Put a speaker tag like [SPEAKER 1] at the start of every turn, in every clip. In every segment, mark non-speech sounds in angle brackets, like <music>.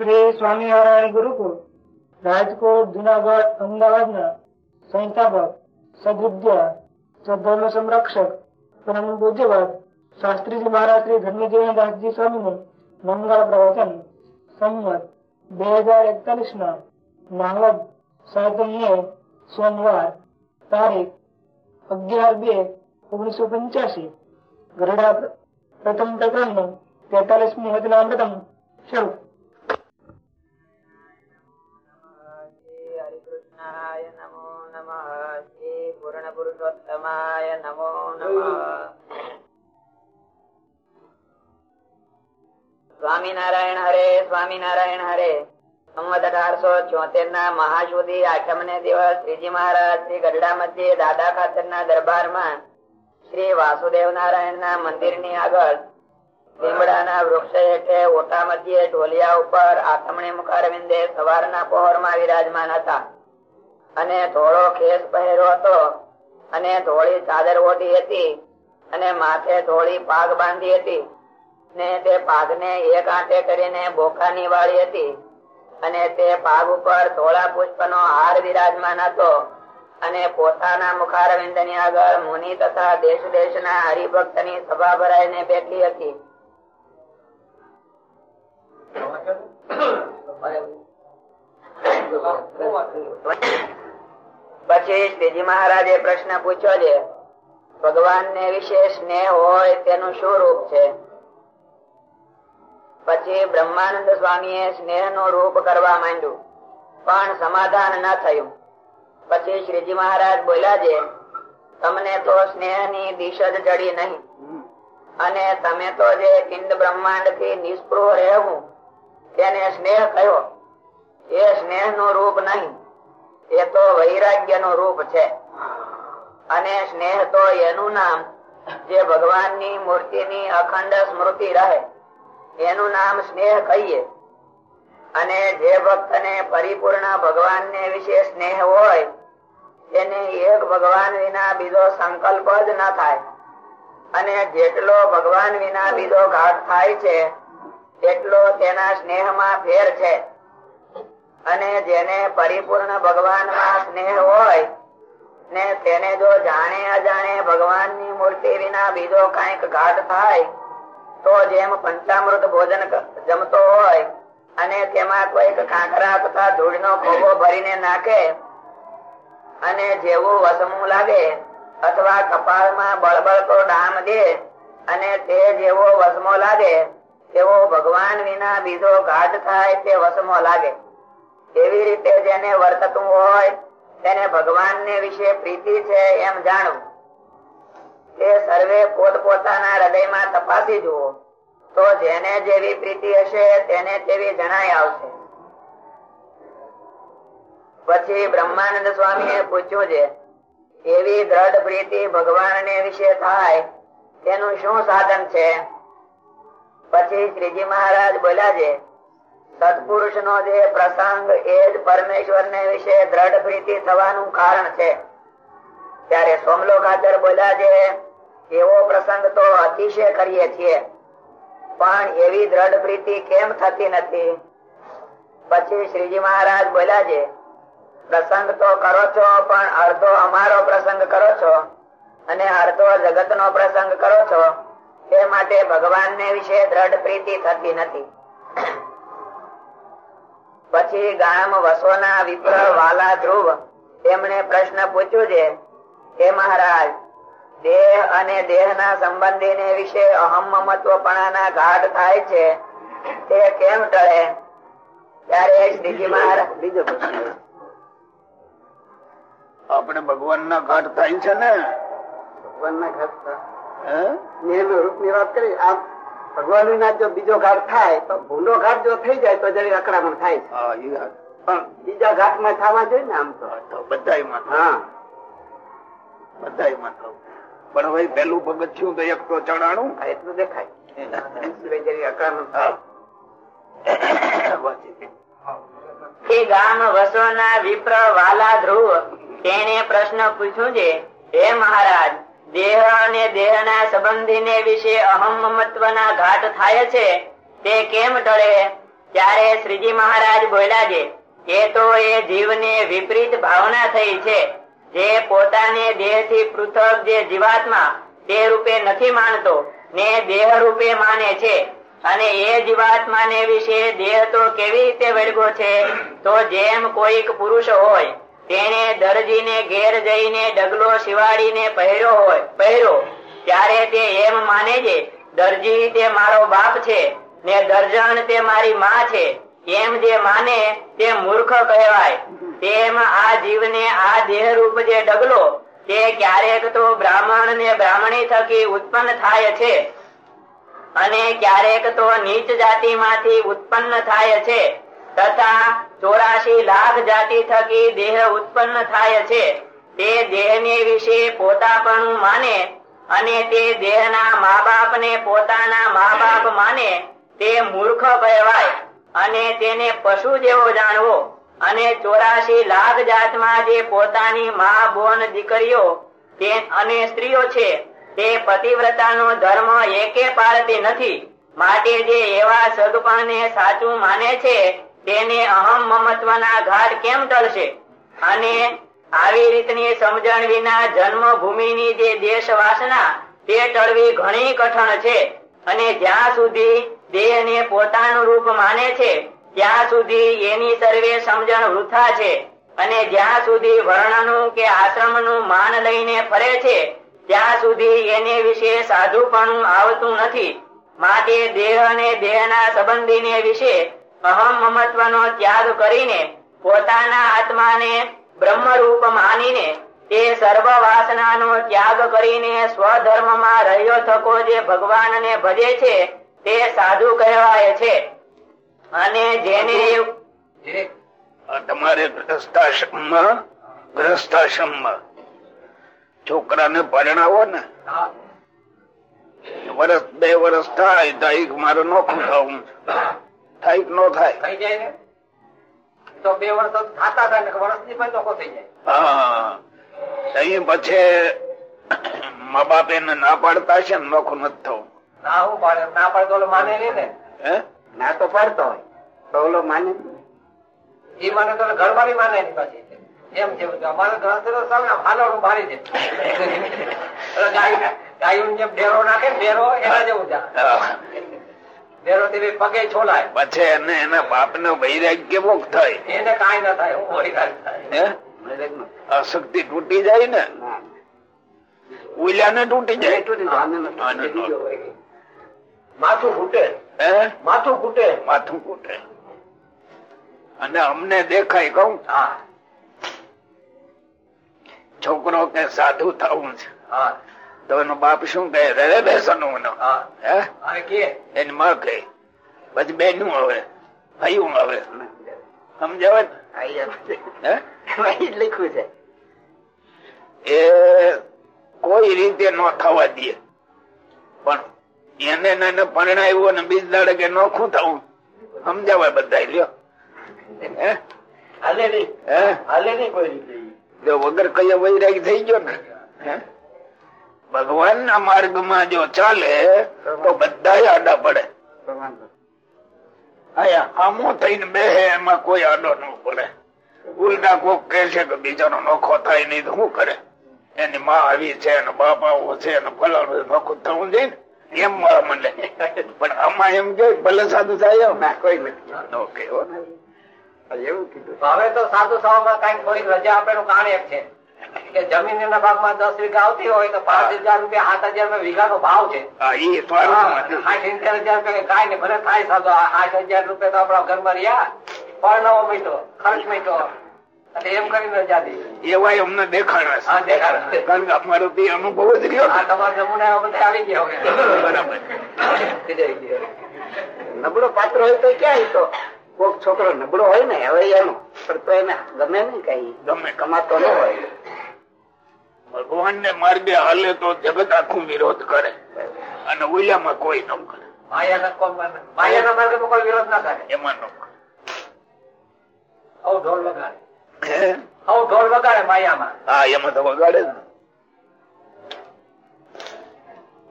[SPEAKER 1] શ્રી સ્વામિનારાયણ ગુરુકુળ, રાજકોટ, જુનાગઢ, અમદાવાદના સંસ્થાપક, સદવિદ્ય, સદધર્મ સંરક્ષક, પરમ પૂજ્યવાદ, શાસ્ત્રીજી મહારાજ શ્રી ધર્મજીવનદાસજી સ્વામીનું મંગળ પ્રવચન, સંમત બે હજાર એકતાલીસ ના નાવદ સાતમ સોમવાર તારીખ અગિયાર બે ઓગણીસો પંચ્યાસી, ગરડા પ્રથમ પ્રકરણનું તેતાલીસમું વચનામૃતમ શરૂ
[SPEAKER 2] પુરુષોત્તમાય નમો નમઃ સ્વામિનારાયણ હરે સ્વામિનારાયણ હરે સંવત ચોતેર ના મહાશુદી આઠમ ને દિવસ શ્રીજી મહારાજ શ્રી ગઢડા મધ્ય દાદા ખાતર ના દરબારમાં શ્રી વાસુદેવ નારાયણ ના મંદિરની આગળ લીમડાના વૃક્ષ હેઠે ઓટા મધ્યે ઢોલિયા ઉપર આથમણી મુખારવિંદે સવારના પહોરમાં વિરાજમાન હતા. અને ધોળો ખેસ પહેર્યો હતો. અને ધોળી ચાદર ઓઢી હતી અને માથે ધોળી પાગ બાંધી હતી. ને તે પાગને એક આંટે કરીને બોકાની નિવાળી હતી. અને તે પાગ ઉપર ધોળા પુષ્પનો હાર વિરાજમાન હતો. અને પોતાના મુખારવિંદની આગળ મુનિ તથા દેશ દેશના હરિભક્તની સભા ભરાઈને બેઠી હતી. પછી શ્રીજી મહારાજે પ્રશ્ન પૂછ્યો છે ભગવાન ને વિશે સ્નેહ હોય તેનું શું રૂપ છે? પછી બ્રહ્માનંદ સ્વામી સ્નેહનું રૂપ કરવા માંડ્યું, પણ સમાધાન ન થયું. પછી શ્રીજી મહારાજ બોલ્યા છે, તમને તો સ્નેહની દિશ ચડી નહીં. અને તમે તો જે કિંડ બ્રહ્માંડથી નિષ્પૃહ રહેવું, તેને સ્નેહ કયો એ સ્નેહનું રૂપ નહીં. એ તો વૈરાગ્યનું રૂપ છે. અને સ્નેહ તો એનું નામ, જે ભગવાનની મૂર્તિ ની અખંડ સ્મૃતિ રહે, એનું નામ સ્નેહ કહીએ. અને જે ભક્ત ને પરિપૂર્ણ ભગવાન ને વિશે સ્નેહ હોય તેને એક ભગવાન વિના બીજો સંકલ્પ જ ન થાય. અને જેટલો ભગવાન વિના બીજો ઘાટ થાય છે તેટલો તેના સ્નેહમાં ફેર છે. અને જેને પરિપૂર્ણ ભગવાનમાં સ્નેહ હોય, ને તેને જો જાણે અજાણે ભગવાનની મૂર્તિ વિના બીજો કંઈક ઘાટ થાય, તો જેમ પંચામૃત ભોજન જમતો હોય, અને તેમાં કોઈક કાંકરા તથા ધૂળનો ખોબો ભરીને નાખે, અને જેવું વસમું લાગે, અથવા કપાળમાં બળબળતો ડામ દે, અને તે જેવો વસમો લાગે, તેવો ભગવાન વિના બીજો ઘાટ થાય તે વસમો લાગે. એવી રીતે જેને વર્તતું હોય, તેને ભગવાન ને વિશે પ્રીતિ છે એમ જાણવું. તે સર્વે પોત પોતાના હૃદયમાં તપાસી જુઓ. તો જેને જેવી પ્રીતિ હશે, તેને તેવી જણાય આવશે. પછી બ્રહ્માનંદ સ્વામી એ પૂછ્યું છે એવી દ્રઢ પ્રીતિ ભગવાન ને વિશે થાય? તેનું શું સાધન છે? પછી શ્રીજી મહારાજ બોલ્યા છે સત્પુરુષ નો જે પ્રસંગ એ જ પરમેશ્વર ને વિશે દ્રઢ પ્રીતિ થવાનું કારણ છે. ત્યારે સોમલો ખાતર બોલ્યા છે, એવો પ્રસંગ તો અતિશય કરીએ છીએ. પણ એવી દ્રઢ પ્રીતિ કેમ થતી નથી? પછી શ્રીજી મહારાજ બોલ્યા છે, પ્રસંગ તો કરો છો, પણ અડધો અમારો પ્રસંગ કરો છો અને અડધો જગત નો પ્રસંગ કરો છો. તે માટે ભગવાન ને વિશે દ્રઢ પ્રીતિ થતી નથી. પછી ગામ વસોના વિપ્ર વાલા ધ્રુવ તેમણે પ્રશ્ન પૂછ્યું છે હે મહારાજ દેહ અને દેહ ના સંબંધી ને વિશે અહમ મહત્વપણાના ઘાટ થાય છે? તે કેમ ટળે? ત્યારે શ્રીજી મહારાજ બીજો પ્રશ્ન
[SPEAKER 3] આપણે ભગવાન ના ઘાટ થાય છે ને?
[SPEAKER 4] ભગવાન ના ઘાટ
[SPEAKER 3] હે?
[SPEAKER 4] નિયમ રૂપની વાત કરી ભગવાન વિના જો બીજો ઘાટ થાય તો ભૂંડો ઘાટ જો થઈ જાય તો જરી અકડામણ થાય. પણ બીજા ઘાટમાં થવા જોઈએ ને આમ તો.
[SPEAKER 3] બધા
[SPEAKER 4] હા.
[SPEAKER 3] થવું. પણ હવે પેલું પગથિયું તો એક તો ચડાણું
[SPEAKER 4] આ એટલું દેખાય.
[SPEAKER 2] ગામ વસોના વિપ્ર વાલા ધ્રુવ તેને પ્રશ્ન પૂછ્યું છે હે મહારાજ દેહ અને દેહ ના સંબંધી ને વિશે અહમ મમત્વ ના ઘાટ થાય છે. તે કેમ ટળે? ત્યારે શ્રીજી મહારાજ બોલ્યા છે, એ તો એ જીવને વિપરીત ભાવના થઈ છે. જે પોતાને દેહથી પૃથક જે જીવાત્મા તે રૂપે નથી માનતો, ને દેહ રૂપે માને છે. અને એ જીવાત્માને વિશે દેહ તો કેવી રીતે વળગો છે? તો જેમ કોઈક પુરુષ હોય તેને દરજીને ઘેર જઈને ડગલો શિવાડીને પહેર્યો હોય, પહેર્યો, ત્યારે તે એમ માને છે, દરજી, તે મારો બાપ છે, ને દર્જણ તે મારી માં છે. એમ જે માને, તે મૂર્ખ કહેવાય. તેમ આ જીવને આ દેહ રૂપ જે ડગલો, તે ક્યારેક તો બ્રાહ્મણ ને બ્રાહ્મણી થકી ઉત્પન્ન થાય છે. અને ક્યારેક તો નીચ જાતિ માંથી ઉત્પન્ન થાય છે. તથા ચોરાશી લાખ જાતિ થકી દેહ ઉત્પન્ન થાય છે. તે દેહને વિશે પોતાપણું માને અને તે દેહના મા બાપ ને પોતાના મા બાપ માને તે મૂર્ખ કહેવાય અને તેને પશુ જેવો જાણવો. અને ચોરાશી લાખ જાતમાં જે પોતાની મા બોન દીકરીઓ અને સ્ત્રીઓ છે, તે પતિવ્રતાનો ધર્મ એકે પાળતી નથી. માટે જે એવા સદપણને સાચું માને છે તેને અહમ મમત્વના ઘાટ કેમ ટળશે અને આવી રીતની સમજણ વિના જન્મભૂમિની જે દેશ વાસના તે ટળવી ઘણી કઠણ છે. અને જ્યાં સુધી દેહને પોતાનું રૂપ માને છે, ત્યાં સુધી એની સર્વે સમજણ વૃથા છે. અને જ્યાં સુધી વર્ણનું કે આશ્રમનું માન લઈને ફરે છે, ત્યાં સુધી એને વિશે સાધુપણું આવતું નથી. માટે દેહ અને દેહના સંબંધીને વિશે અહમ મમત્વનો ત્યાગ કરીને પોતાના આત્માને બ્રહ્મરૂપ માનીને તે સર્વ વાસનાનો ત્યાગ કરીને સ્વધર્મમાં રહ્યો થકો જે ભગવાનને ભજે છે તે સાધુ કહેવાય છે. અને જેને
[SPEAKER 3] તમારે ગ્રસ્તાશ્રમમાં ગ્રસ્તાશ્રમમાં છોકરાને પરણાવો ને. વર્ષ બે વર્ષ થાય મારો મારે નોખું થવું. થાય કે ન થાય?
[SPEAKER 4] થઈ જાય તો બે વર્ષ ખાતા થાય ને વર્ષની પણ લોકો થઈ જાય.
[SPEAKER 3] હા. પછી મા બાપ એને ના પાડતા છે ને નોખું નથી થવું.
[SPEAKER 4] ના હું પાડે ના પાડતો ઓલો માને નહીં ને?
[SPEAKER 3] હે?
[SPEAKER 4] ના તો પાડતો હોય. તો ઓલો માને એ માને તો ઘર વાળી માને એની પાછી એમ છે. અમારે ઘર હાલવાનું ભારી છે. <laughs> ગાયું જેમ ડેરો નાખે ઢેરો એના જેવું છે
[SPEAKER 3] હા.
[SPEAKER 4] ડેરો થી બી પગે છોલાય.
[SPEAKER 3] પછી એને એના બાપ ને વૈરાગ કેવો થાય.
[SPEAKER 4] એને કાંઈ ના થાય હું થાય.
[SPEAKER 3] અશક્તિ તૂટી જાય ને? ઉલ્યા ને તૂટી જાય.
[SPEAKER 4] માથું ફૂટે. માથું ફૂટે.
[SPEAKER 3] માથું ફૂટે. અને અમને દેખાય કઉ
[SPEAKER 4] હા.
[SPEAKER 3] છોકરો કે સાધુ થવું છે.
[SPEAKER 4] હા.
[SPEAKER 3] તો એનો બાપ શું કહે? રે બેસન
[SPEAKER 4] અને
[SPEAKER 3] એની માં કહે. પછી બેનું આવે ભાઈયું આવે. સમજાવે
[SPEAKER 4] લખ્યું છે.
[SPEAKER 3] એ કોઈ રીતે ન થવા દે. પણ એને એને પરણાવ્યો ને બીજ દાડે કે નોખું થવું સમજાવે બધા લ્યો. હે?
[SPEAKER 4] હાલે નહીં.
[SPEAKER 3] હે?
[SPEAKER 4] હાલે નહીં કોઈ રીતે
[SPEAKER 3] જો વગર કઈ વૈરાગ થઈ ગયો ને? હે? ભગવાન ના માર્ગમાં જો ચાલે, તો બધા આડા પડે. આમો થઈને બેહે, એમાં કોઈ આડો ન પડે. ઉલટા કોક કે છે કે બીજાનો નોખો થાય નહીં, તો શું કરે? એની માં આવી છે, એનો બાપ આવો છે, એનો ફલાણું નોખો થવું જોઈએ ને. એમ મને પણ આમાં એમ કે ભલે સાધુ થાય.
[SPEAKER 4] ના, કોઈ નથી. એવું કીધું. હવે તો સાધુ સભામાં કંઈક થોડીક રજા આપેલું કારણ એક છે. કે જમીન ભાગમાં દસ વીઘા આવતી હોય તો પાંચ હજાર રૂપિયા સાત હજાર વીઘા નો ભાવ છે.
[SPEAKER 3] હા એ સ્વાર્થ નથી.
[SPEAKER 4] આઠ સિત્તેર હજાર રૂપિયા કાંઈ નહીં ભલે થાય સાધુ. આઠ હજાર રૂપિયા તો આપણા ઘરમાં રહ્યા. પરણવો મીઠો ખર્ચ મીઠો. એમ કરીને દી
[SPEAKER 3] અમને દેખાણા છે. કારણ કે અમારો તે અનુભવ જ રહ્યો.
[SPEAKER 4] આ તમારા બધા આવી ગયા
[SPEAKER 3] બરાબર. <laughs>
[SPEAKER 4] નબળો પાત્ર હોય તો ક્યાં તો? કોક છોકરો નબળો હોય ને હવે એનો પણ તો એને ગમે નઈ કઈ.
[SPEAKER 3] ગમે.
[SPEAKER 4] કમાતો ન હોય.
[SPEAKER 3] ભગવાન ને માર્ગે હાલે તો જગત આખું વિરોધ કરે. અને ઓલિયામાં કોઈ ન કરે.
[SPEAKER 4] માયાના માને? કોઈ વિરોધ ના કરે.
[SPEAKER 3] એમાં ન કરે.
[SPEAKER 4] ઢોલ વગાડે. ઢોલ વગાડે માયામાં.
[SPEAKER 3] હા એમાં તો વગાડે ને.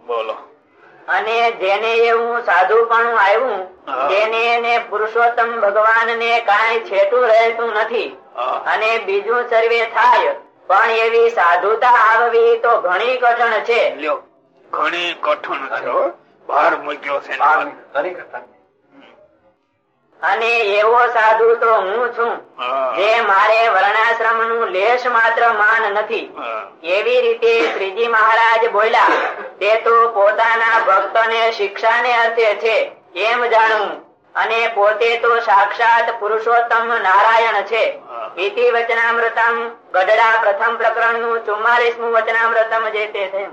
[SPEAKER 3] બોલો.
[SPEAKER 2] અને જેને એવું સાધુપણું આવ્યું તેને એને પુરુષોત્તમ ભગવાન ને કઈ છેટું રહેતું નથી. અને બીજું સર્વે થાય પણ એવી સાધુતા આવવી તો ઘણી કઠણ છે.
[SPEAKER 3] લ્યો ઘણી કઠણ છે ભાર બહાર મૂક્યો છે ને.
[SPEAKER 4] ઘણી કથા
[SPEAKER 2] અને એવો સાધુ તો હું છું. જે મારે વર્ણાશ્રમનું લેશ માત્ર માન નથી. એવી રીતે શ્રીજી મહારાજ બોલ્યા તે તો પોતાના ભક્તોને શિક્ષાને અર્થે છે એમ જાણવું અને પોતે તો સાક્ષાત પુરુષોત્તમ નારાયણ છે. ઇતિ વચનામૃતમ ગઢડા પ્રથમ પ્રકરણનું ચુમ્માલીસમું વચનામૃતમ જે તે
[SPEAKER 3] છે.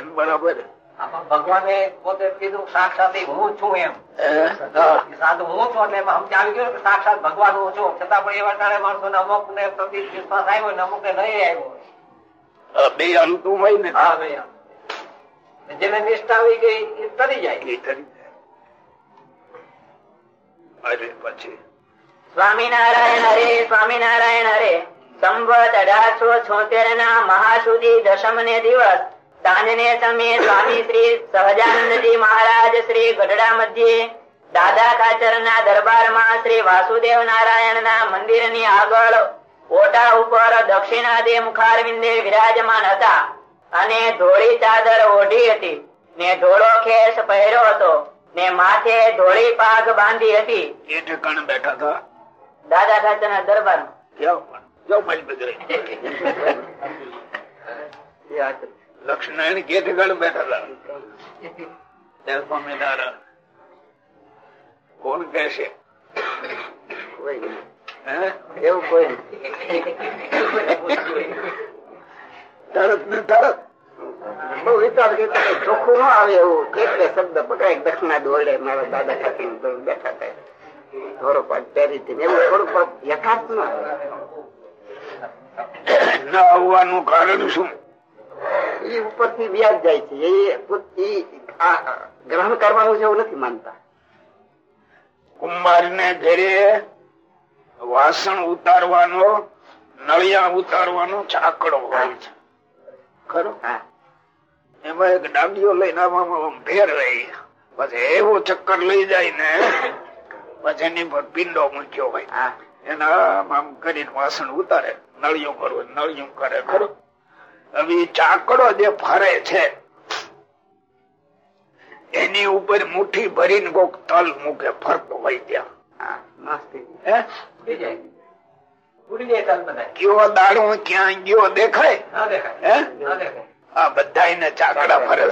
[SPEAKER 3] બરાબર.
[SPEAKER 4] ભગવાને પોતે કીધું સાક્ષાત હું છું એમ. સાધુ હું છું એટલે એમાં સમજ ગયું સાક્ષાત ભગવાન હું છું. છતાં પણ એવા કારણે માણસો ને અમુક ને પ્રતિ વિશ્વાસ આવ્યો ને અમુક ને નહીં આવ્યો.
[SPEAKER 3] બે અંતુ હોય ને.
[SPEAKER 4] હા ભાઈ જેને નિષ્ઠા આવી ગઈ એ તરી જાય.
[SPEAKER 3] એ તરી જાય. અરે પછી?
[SPEAKER 2] સ્વામિનારાયણ હરે સ્વામિનારાયણ હરે. સંવત અઢારસો છોતેર ના મહાસુદી દશમ ને દિવસ સાંજને સમયે સ્વામી શ્રી સહજાનંદજી મહારાજ શ્રી ગઢડા મધ્યે દાદા કાચર ના દરબારમાં શ્રી વાસુદેવ નારાયણ ના મંદિરની આગળ ઓટા ઉપર દક્ષિણાદે મુખારવિંદે વિરાજમાન હતા અને ધોળી ચાદર ઓઢી હતી. ને ધોળો ખેસ પહેર્યો હતો. ને માથે ધોળી પાઘ બાંધી હતી.
[SPEAKER 3] એ ઠેકાણે બેઠા હતા?
[SPEAKER 2] દાદા ખાચર ના
[SPEAKER 3] દરબાર પણ. જાઓ મારી લક્ષ્મણ કે ઠેકાણે બેઠા હતા સ્વામિનારાયણ કોણ કે છે?
[SPEAKER 4] એવું કોઈ
[SPEAKER 3] તરત ને તરત.
[SPEAKER 5] બહુ વિચાર કે ચોખ્ખું ના આવે એવું. કેટલે શબ્દ પકડાય દક્ષિણા દોડે મારા દાદા ખાતી બેઠા થાય. ધોરો પાટ પહેરી હતી એવું થોડુંક યથાર્થ ના
[SPEAKER 3] ના આવવાનું કારણ શું?
[SPEAKER 5] એ ઉપરથી વ્યાજ જાય છે. એ ગ્રહણ કરવાનું છે એવું નથી માનતા.
[SPEAKER 3] કુંભાર ને ઘરે વાસણ ઉતારવાનો નળિયા ઉતારવાનો ચાકડો હોય છે. ખરો? એમાં એક ડાંડીઓ લઈને આમાં ભેર રહી. પછી એવો ચક્કર લઈ જાય ને પછી એની પર પિંડો મૂક્યો હોય. એના આમ આમ કરીને વાસણ ઉતારે નળિયું કરવું નળિયું કરે ખરો? હવે ચાકડો જે ફરે છે એની ઉપર મુઠ્ઠી ભરીને કોક તલ મૂકે ફરતો હોય ત્યાં. કયો દાડો ક્યાં ગયો દેખાય? આ બધા ચાકડા ફરે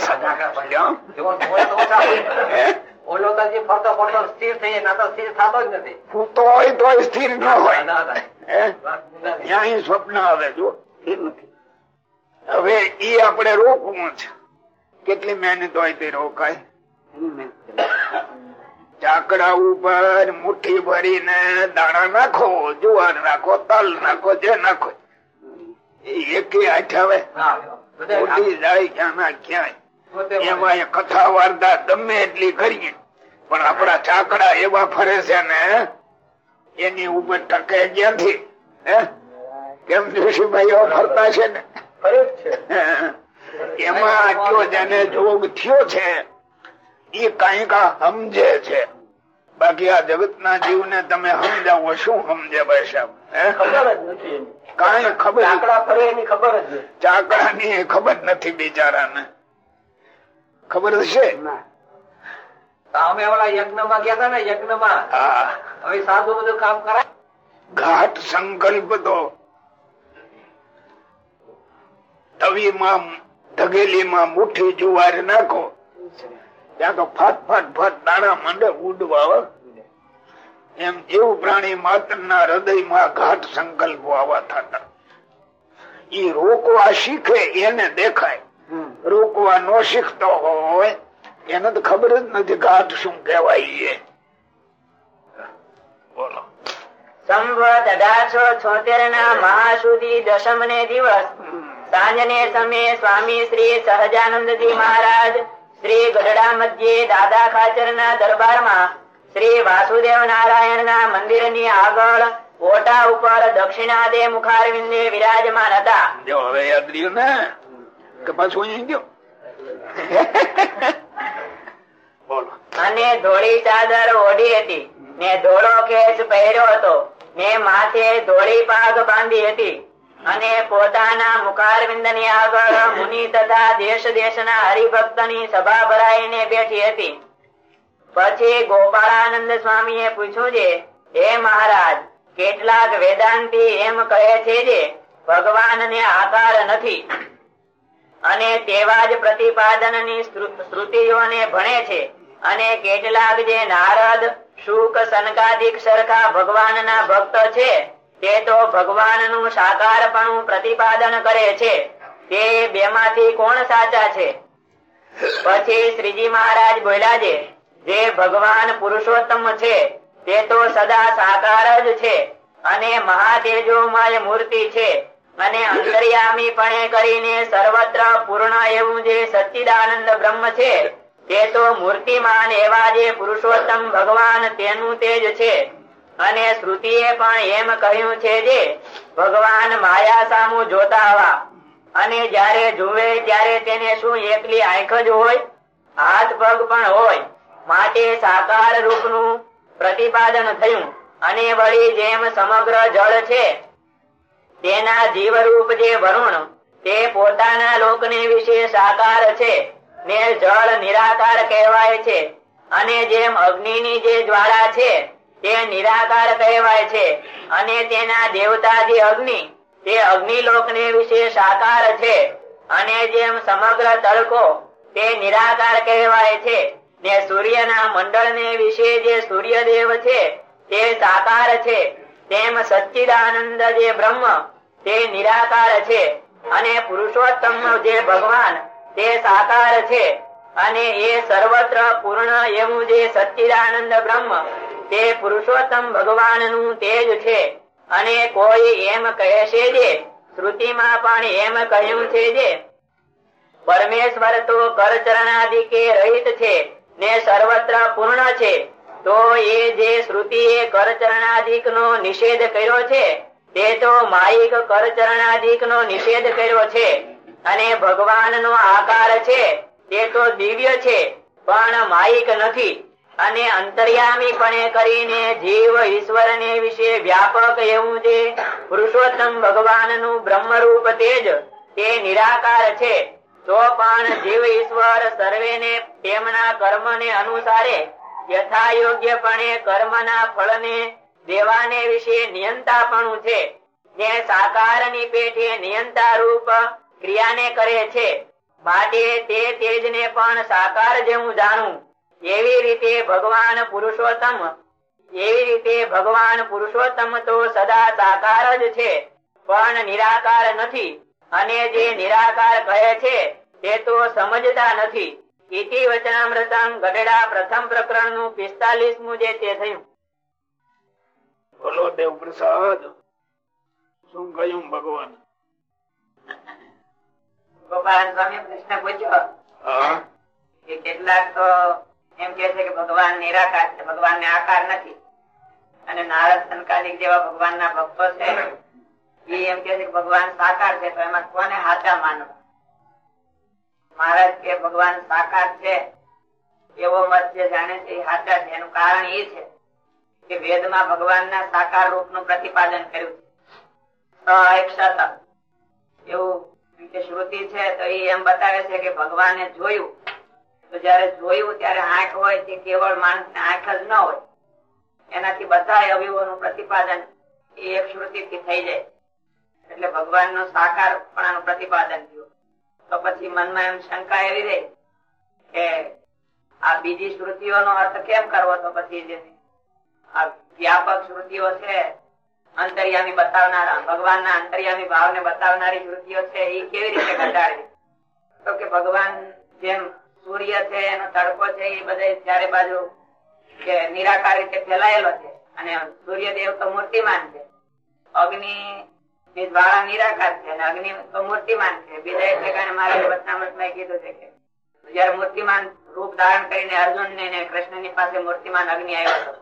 [SPEAKER 4] સ્થિર ના
[SPEAKER 3] હોય સ્વપ્ન આવે જો
[SPEAKER 5] સ્થિર નથી.
[SPEAKER 3] હવે ઈ આપણે રોકવું છે કેટલી મહેનત હોય તે રોકાય. ચાકડા ઉપર મુઠ્ઠી ભરીને દાણા નાખો જુવાર નાખો તલ નાખો જે નાખો. એકે જાય ક્યાં ક્યાંય. એમાં કથા વાર્તા ગમે એટલી કરીએ. પણ આપડા ચાકડા એવા ફરે છે ને એની ઉપર ટકે ક્યાંથી? હે? કેમ જોશીભાઈઓ ફરતા છે ને? એમાં આટલો જેને જોગ થયો છે એ કંઈક સમજે છે. બાકી આ જગત ના જીવ ને તમે સમજાવો શું સમજે ભાઈ. કાંઈ ખબર
[SPEAKER 4] આંકડા ફરે એની ખબર
[SPEAKER 3] ચાકડા ની ખબર નથી બિચારાને. ખબર
[SPEAKER 4] હશે? અમે ઓલા યજ્ઞમાં ગયા હતા ને યજ્ઞમાં
[SPEAKER 3] હા.
[SPEAKER 4] હવે સાધુ બધું કામ કરાય.
[SPEAKER 3] ઘાટ સંકલ્પ તો તવીમાં ધગેલીમાં મુઠ્ઠી જુવાર નાખો. ત્યાં તો ફાટ ફાટ ફાટ દાણા માંડે ઉડવા એમ જેવું પ્રાણી માત્ર ના હૃદયમાં ઘાટ સંકલ્પો આવા થતા. ઈ રોકવા શીખે એને દેખાય. રોકવા નો શીખતો હોય એને તો ખબર જ નથી ઘાટ શું કેવાય એ. બોલો.
[SPEAKER 2] સંવત અઢારસો છોતેર ના મહાસુદી દશમ ને દિવસ સાંજને સમયે સ્વામી શ્રી સહજાનંદજી મહારાજ શ્રી ગઢડા મધ્યે દાદા ખાચર ના દરબારમાં શ્રી વાસુદેવ નારાયણ ના મંદિરની આગળ ઓટા ઉપર દક્ષિણાદે મુખારવિંદે વિરાજમાન હતા
[SPEAKER 3] જો હવે યાદ રહ્યું ને? કે પાછું અહીં ગયો. <laughs>
[SPEAKER 2] અને ધોળી ચાદર ઓઢી હતી. ને ધોળો કેસ પહેર્યો હતો. ને માથે ધોળી પાગ બાંધી હતી. અને પોતાના મુખારવિંદની આગળ મુનિ તથા દેશ દેશના હરિભક્તની સભા ભરાઈને બેઠી હતી. પછી ગોપાળાનંદ સ્વામી એ પૂછ્યું છે હે મહારાજ, કેટલાક વેદાંતિ એમ કહે છે જે ભગવાન ને આકાર નથી. અને તેવા જ પ્રતિપાદનની શ્રુતિઓને ભણે છે. અને કેટલાક જે નારદ, શુક સનકાદિક સરખા ભગવાનના ભક્ત છે. તે તો ભગવાનનું સાકારપણું પ્રતિપાદન કરે છે. તે બેમાંથી કોણ સાચા છે? પછી શ્રીજી મહારાજ બોલ્યા છે, જે ભગવાન પુરુષોત્તમ છે, તે તો સદા સાકાર જ છે અને મહાતેજોમય મૂર્તિ છે અને અંતર્યામી પણે કરીને સર્વત્ર પૂર્ણ એવું જે સચ્ચિદાનંદ બ્રહ્મ છે, તે તો મૂર્તિમાન એવા જે પુરુષોત્તમ ભગવાન તેનું તેજ છે. અને શ્રુતિએ પણ એમ કહ્યું છે જે, ભગવાન માયા સામુ જોતા આવા. અને જયારે જુએ ત્યારે તેને શું એકલી આંખ જ હોય? હાથ પગ પણ હોય. માટે સાકાર રૂપનું પ્રતિપાદન થયું. અને વળી જેમ સમગ્ર જળ છે, તેના જીવરૂપ જે વરુણ, તે પોતાના લોકને વિશે સાકાર છે. ને જળ નિરાકાર કહેવાય છે. અને જેમ અગ્નિની જે જ્વાળા છે તે નિરાકાર કહેવાય છે. અને તેના દેવતા જે અગ્નિ, તે અગ્નિલોકને વિશે સાકાર છે. અને જેમ સમગ્ર તડકો તે નિરાકાર કહેવાય છે, ને સૂર્યના મંડળને વિશે જે સૂર્યદેવ છે, તે સાકાર છે. તેમ સચ્ચિદાનંદ જે બ્રહ્મ, તે નિરાકાર છે. અને પુરુષોત્તમ જે ભગવાન, તે સાકાર છે. અને એ સર્વત્ર પૂર્ણ એવું જે સચ્ચિદાનંદ બ્રહ્મ, તે પુરુષોત્તમ ભગવાનનું તેજ છે. અને કોઈ એમ કહે છે જે, શ્રુતિમાં પણ એમ કહ્યું છે જે. પરમેશ્વર તો કરચરણાદિકે રહિત છે, ને સર્વત્ર પૂર્ણ છે. તો એ જે શ્રુતિએ કરચરણાદિક નો નિષેધ કર્યો છે, તે તો માયિક કરચરણાદિક નો નિષેધ કર્યો છે. અને ભગવાન નો આકાર છે. તે તો દિવ્ય છે, પણ માયિક નથી. અને અંતર્યામી પણે કરીને જીવ ઈશ્વર ને વિશે વ્યાપક એવું જે પુરુષોત્તમ ભગવાનનું બ્રહ્મરૂપ તેજ તે નિરાકાર છે. તો પણ જીવ ઈશ્વર સર્વેને તેમના કર્મ ને અનુસારે યથા યોગ્યપણે કર્મના ફળને દેવાને વિશે નિયંતાપણું છે. જે સાકારની પેઠે નિયંતા રૂપ ક્રિયાને કરે છે. માટે તે તેજ ને પણ સાકાર જેવું જાણું. એવી રીતે ભગવાન પુરુષોત્તમ, એવી રીતે ભગવાન પુરુષોત્તમ તો સદા સાકાર જ છે, પણ નિરાકાર નથી. અને જે નિરાકાર કહે છે, તે તો સમજતા નથી. ઇતિ ગઢડા પ્રથમ પ્રકરણનું પિસ્તાલીસમું જે તે થયું.
[SPEAKER 3] ભગવાન?
[SPEAKER 2] ગોપાલ સ્વામી પ્રશ્ન પૂછ્યો. કે કેટલાક તો એમ કે છે કે ભગવાન નિરાકાર છે ભગવાન ને આકાર નથી. અને નારદ સંકાલિક જેવા ભગવાન ના ભક્તો છે એ એમ કે છે કે ભગવાન સાકાર છે તો એમાં કોને હાચા માનવા? મહારાજ કે ભગવાન સાકાર છે એવો મત જે જાણે છે એ હાચા છે એનું કારણ એ છે કે વેદમાં ભગવાનના સાકાર રૂપનું પ્રતિપાદન કર્યું છે. એવું કે શ્રુતિ છે તો એ એમ બતાવે છે કે ભગવાને જોયું. તો જયારે જોયું ત્યારે આંખ હોય તે કેવળ માણસ આંખ જ ન હોય. એનાથી બધા અવયવોનું પ્રતિપાદન એ એક શ્રુતિ થી થઈ જાય. એટલે ભગવાન નો સાકાર પણ પ્રતિપાદન થયું. તો પછી મનમાં એમ શંકા એવી રહી કે આ બીજી શ્રુતિઓનો અર્થ કેમ કરવો? તો પછી જે આ વ્યાપક શ્રુતિઓ છે અંતર્યામી બતાવનારા, ભગવાનના અંતર્યામી ભાવને બતાવનારી વૃત્તિઓ છે એ કેવી રીતે ઘટાડવી? તો કે ભગવાન જેમ સૂર્ય છે, એનો તડકો છે, એ બધે ચારે બાજુ કે નિરાકાર રીતે ફેલાયેલો છે અને સૂર્યદેવ તો મૂર્તિમાન છે. અગ્નિ જ્વાળા નિરાકાર છે અને અગ્નિ તો મૂર્તિમાન છે. બીજા એટલે કારણે મારા વચનામૃતમાં કીધું છે કે જયારે મૂર્તિમાન રૂપ ધારણ કરીને અર્જુન ને કૃષ્ણની પાસે મૂર્તિમાન અગ્નિ આવ્યો હતો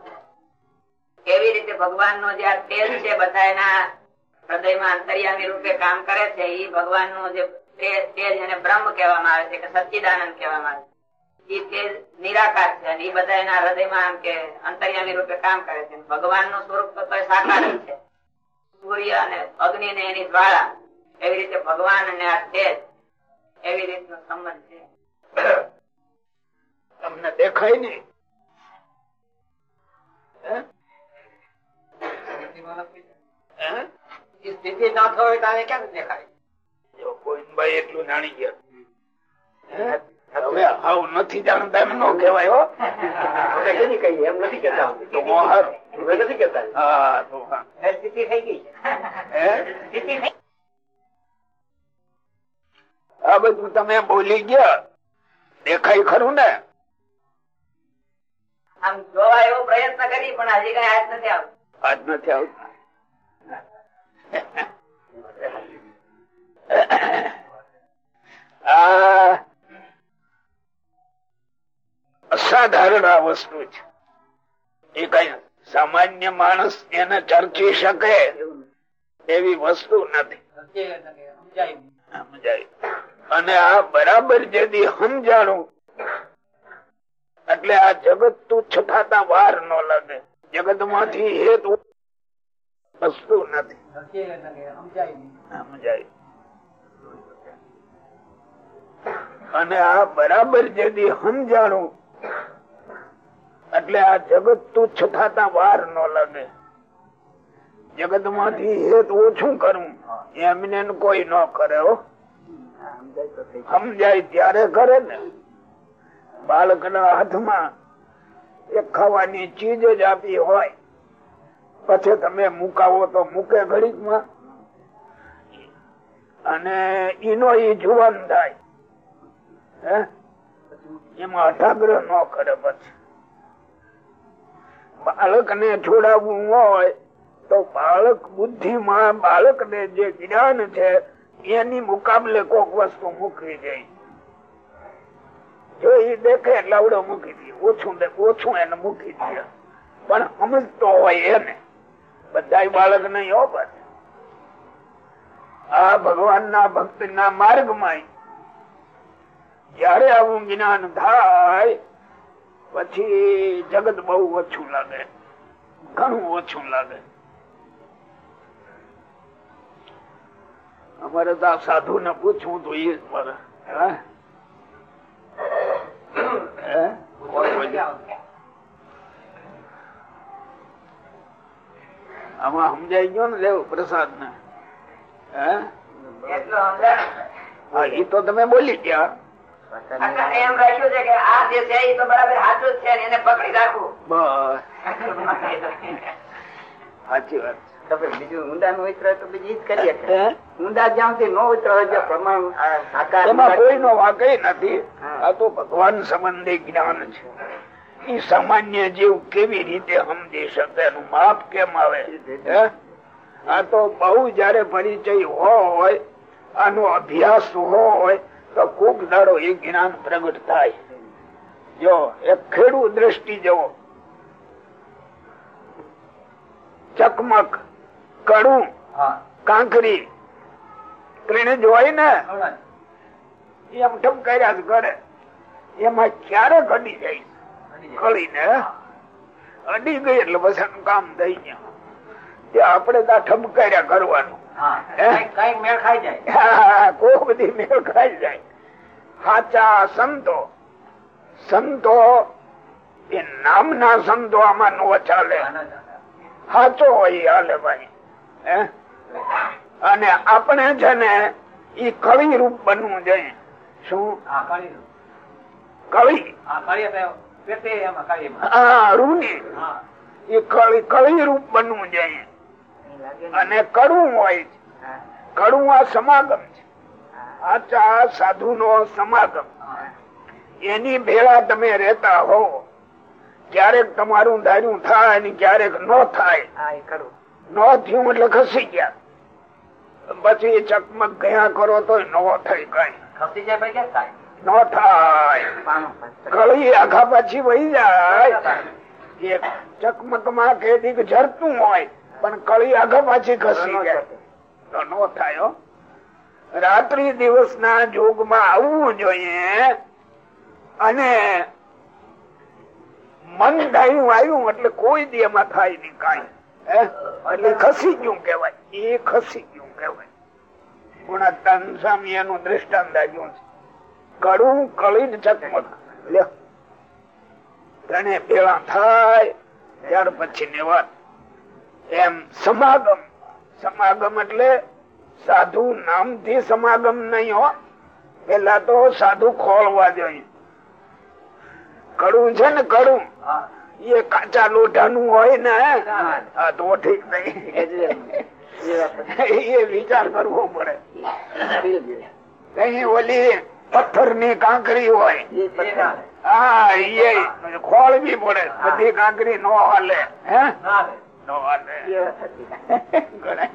[SPEAKER 2] એવી રીતે ભગવાન નો જે આ તેલ છે બધા એના હૃદયમાં અંતર્યામી રૂપે કામ કરે છે એ ભગવાનનું જે તેજ એને બ્રહ્મ કહેવામાં આવે છે કે સચ્ચિદાનંદ કહેવામાં આવે સ્વરૂપ તો છે. સૂર્ય અને અગ્નિ ને એની જ્વાળા એવી રીતે ભગવાન અને આ તેજ એવી રીતનો સંબંધ છે.
[SPEAKER 3] તમને દેખાય નહીં?
[SPEAKER 4] એ સ્થિતિ ના થયો તો આને દેખાય
[SPEAKER 3] જો ગોવિંદભાઈ એટલું જાણી ગયા. હવે હાવ નથી જાણતા એમ નો કહેવાય હો.
[SPEAKER 4] આપણે કહીએ? એમ નથી કેતા
[SPEAKER 3] તો હું
[SPEAKER 4] હવે નથી કેતા
[SPEAKER 3] હા તો
[SPEAKER 4] સ્થિતિ થઈ ગઈ.
[SPEAKER 3] હે? આ બધું તમે બોલી ગયા. દેખાય ખરું ને?
[SPEAKER 2] આમ જોવા એવો પ્રયત્ન કરી પણ હજી કઈ હાથ નથી આવતો.
[SPEAKER 3] આજ નથી આવતા. અસાધારણ આ વસ્તુ છે. એ કઈ સામાન્ય માણસ એને ચર્ચી શકે એવી વસ્તુ નથી. અને આ બરાબર જેથી સમજાણું, એટલે આ જગત તું થતા વાર ન લાગે. જગતમાંથી હેતુ વસ્તુ નથી. અને આ બરાબર જેથી સમજાણું, એટલે આ જગત તુચ્છ થતા વાર ન લાગે. જગતમાંથી હેત ઓછું કરવું એમને કોઈ ન કરે સમજાય ત્યારે કરે ને. બાળકના હાથમાં એક ખાવાની ચીજ જ આપી હોય. પછી તમે મુકાવો તો મૂકે ઘડીકમાં. અને એનો ઈ જુવાન થાય. એમાં અઠાગ્રહ ન કરે પછી. બાળક ને છોડાવવું હોય તો બાળક બુદ્ધિમાં બાળક ને જે જ્ઞાન છે એની મુકાબલે કોક વસ્તુ મૂકવી જાય જો એ દેખે એટલે આવડો મૂકી દે. ઓછું ઓછું એને મૂકી દે. પણ સમજતો હોય એને. બધા બાળક નહીં હો આ ભગવાન ના ભક્ત ના માર્ગમાં જયારે આવું જ્ઞાન થાય, પછી જગત બહુ ઓછું લાગે. ઘણું ઓછું લાગે. અમારે તો સાધુ ને પૂછવું તો એ જ પર હે? આમાં સમજાઈ ગયો ને દેવ પ્રસાદ ને એ તો તમે બોલી ગયા.
[SPEAKER 2] એમ રાખ્યું છે કે આ જે છે એ એને પકડી રાખવું
[SPEAKER 3] બસ સાચી વાત.
[SPEAKER 5] બીજું ઊંડા ઉતરે તો બીજી જ કરીએ ઊંડા જ્યાં સુધી નો ઉતરો જે પ્રમાણ
[SPEAKER 3] એમાં કોઈનો વાકઈ નથી. આ તો ભગવાન સંબંધી જ્ઞાન છે. એ સામાન્ય જીવ કેવી રીતે સમજી શકે? એનું માપ કેમ આવે? આ તો બહુ જયારે પરિચય હોય આનો અભ્યાસ હોય તો કોક દાડો એ જ્ઞાન પ્રગટ થાય. જો એક ખેડૂત દ્રષ્ટિ જવો. ચકમક કડું કાંકરી ત્રણે જોઈ ને એમ ઠપકાર્યા જ કરે. એમાં ક્યારે ઘડી જાય. કળીને અડી ગઈ એટલે એનું કામ થઈ ગયા. તે આપણે તો ઠપકાર્યા કરવાનું. હે?
[SPEAKER 4] કઈ મેળ ખાઈ જાય.
[SPEAKER 3] હા, કોઈ બધી મેળ ખાઈ જાય. સાચા સંતો. સંતો એ નામના સંતો આમાં નો ચાલે. સાચો હોય હાલે ભાઈ? અને આપણે છે ને ઈ કળી રૂપ બનવું જોઈએ. શું?
[SPEAKER 4] કવિ?
[SPEAKER 3] એ રૂપ બનવું જોઈએ. અને કડવું હોય છે. કડવું આ સમાગમ છે. આચા સાધુ નો સમાગમ. એની ભેળા તમે રહેતા હો. ક્યારેક તમારું ધાર્યું થાય અને ક્યારેક ન થાય.
[SPEAKER 5] કરું એ
[SPEAKER 3] ન થયું એટલે ખસી ગયા. પછી ચકમક ગયા કરો તો ન થઈ કઈ.
[SPEAKER 4] ખસી જાય
[SPEAKER 3] ન થાય. ગળી. આખા પછી વહી જાય. ચકમકમાં કેદીક જરતું હોય પણ કળી આખા પાછી ખસી જાય. તો ન થાય રાત્રિ દિવસ ના જોગમાં આવવું જોઈએ અને મન ડાયું આવ્યું એટલે કોઈ દી એમાં થાય નહીં કાંઈ? એટલે ખસી ગયું કેવાય એ ખસી ગયું કેવાય ગુણાતાન સ્વામી એનું દ્રષ્ટાંત આપ્યું છે. કડું કળી ચકમક ત્રણે ભેળા થાય, ત્યાર પછી ની વાત એમ સમાગમ. સમાગમ એટલે સાધુ નામથી સમાગમ નહીં હો. પેલા તો સાધુ ખોળવા જોઈએ. કડું છે ને કડું એ કાચા લોઢાનું હોય ને તો ઠીક નહીં. <laughs> એ વિચાર કરવો પડે. કઈ ઓલી પથ્થરની કાંકરી હોય. હા એ ખોળવી પડે. બધી કાંકરી નો હાલે. હે? નો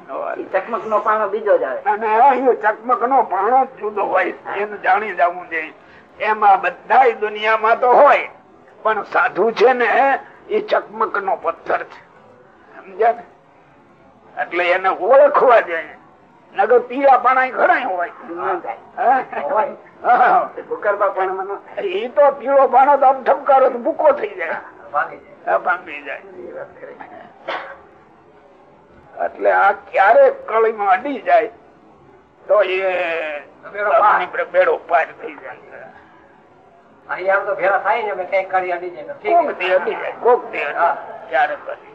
[SPEAKER 3] નો
[SPEAKER 5] ચકમક નો પાણો બીજો જ આવે.
[SPEAKER 3] અને ચકમક નો પાણો જુદો હોય. એને જાણી જવું જોઈએ. એમાં બધા દુનિયામાં તો હોય. પણ સાધુ છે ને એ ચકમક નો પથ્થર છે. સમજ્યા ને? એટલે એને ઓળખવા જાય નગર પીળા પાણા ઘણા હોય. એ તો પીળો પાણો તો આમ ઠપકારો ભૂકો થઈ જાય. ભાંગી જાય. એટલે આ ક્યારેક કળીમાં અડી જાય તો એ ભેડો બેડો પાર થઈ જાય.
[SPEAKER 4] અહીંયા આમ તો થાય ને અમે કંઈક કરી અડી જાય ઠીક
[SPEAKER 3] કોક દી અડી જાય કોક દી અડી જાય. ક્યારેક અડી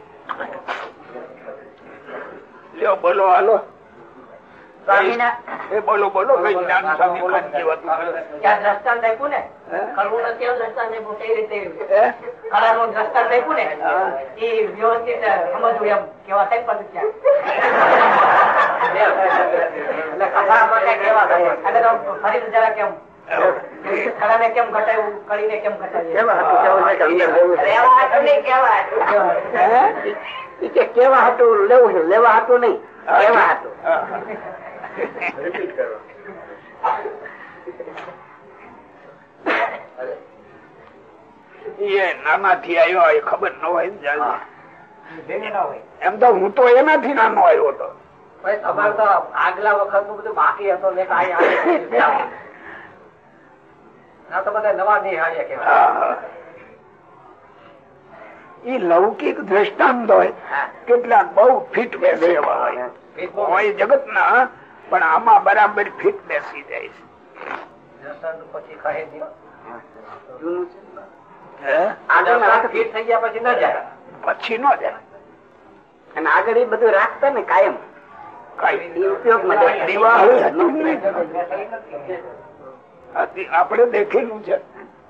[SPEAKER 3] લ્યો બોલો હાલો. એ બોલો બોલો કઈ જ્ઞાન સ્વામી ખાનજી વાતું કરે.
[SPEAKER 2] દ્રષ્ટાંત આપ્યું ને? કરવું નથી એવું દ્રષ્ટાંત આપ્યું કઈ રીતે?
[SPEAKER 3] હે?
[SPEAKER 2] દ્રષ્ટાંત આપ્યું ને? એ વ્યવસ્થિત સમજવું એમ. કેવા થાય પણ <laughs>
[SPEAKER 4] એટલે એવા થાય?
[SPEAKER 2] એટલે ફરી જરા કેમ કેમ ઘટાડ્યું? કળીને કેમ ઘટાડ્યું?
[SPEAKER 5] કેવા હતું? લેવું લેવું હતું નહીં. કેવા હતું?
[SPEAKER 3] નાનાથી આવ્યો ખબર ન હોય એમ તો હું તો એનાથી નાનો આવ્યો હતો.
[SPEAKER 4] તમારે તો આગલા વખતનું બધું બાકી હતો <laughs> ને તો બધા નવા કેવાય
[SPEAKER 3] લૌકિક દ્રષ્ટાંત હોય કેટલાક બહુ ફિટ બેસે હોય. હોય જગત ના પણ આમાં બરાબર ફિટ બેસી જાય છે.
[SPEAKER 4] પછી ન? જાય.
[SPEAKER 5] અને આગળ એ બધું રાખતા ને કાયમ.
[SPEAKER 3] કઈ
[SPEAKER 5] એ
[SPEAKER 3] આપણે દેખેલું છે.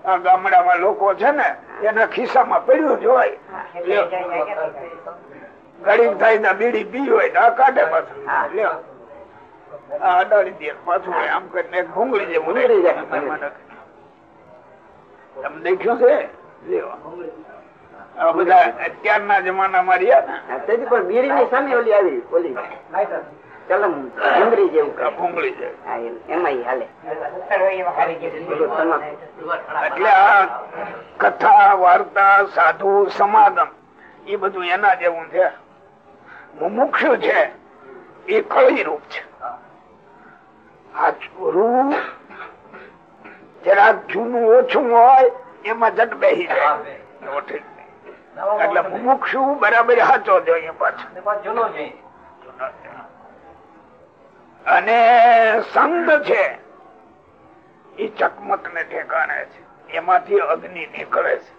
[SPEAKER 3] આ ગામડામાં લોકો છે ને એના ખિસ્સામાં પડ્યું જ હોય. ઘડીક થાય ને બીડી પી હોય તો કાઢે પાછું. અડાડી દે પાછું આમ કરીને ભૂંગળી જેવું રહે.
[SPEAKER 5] જાય.
[SPEAKER 3] તમે દેખ્યું છે? બધા અત્યારના જમાનામાં રહ્યા ને.
[SPEAKER 5] પણ બીડી ની સામે ઓલી આવી ઓલી. ચલમ ડુંગળી જેવું.
[SPEAKER 3] ભૂંગળી છે
[SPEAKER 5] એમાં હાલે.
[SPEAKER 3] એટલે આ કથા વાર્તા સાધુ સમાગમ એ બધું એના જેવું છે. મુમુક્ષુ છે એ કળી રૂપ છે. આ રૂપ જરાક જૂનું ઓછું હોય એમાં જટ બેસી જાય. એટલે મુમુક્ષુ બરાબર સાચો જોઈએ પાછો.
[SPEAKER 4] જૂનો જોઈએ
[SPEAKER 3] અને સંત છે. એ ચકમક ને ઠેકાણે છે. એમાંથી અગ્નિ નીકળે છે.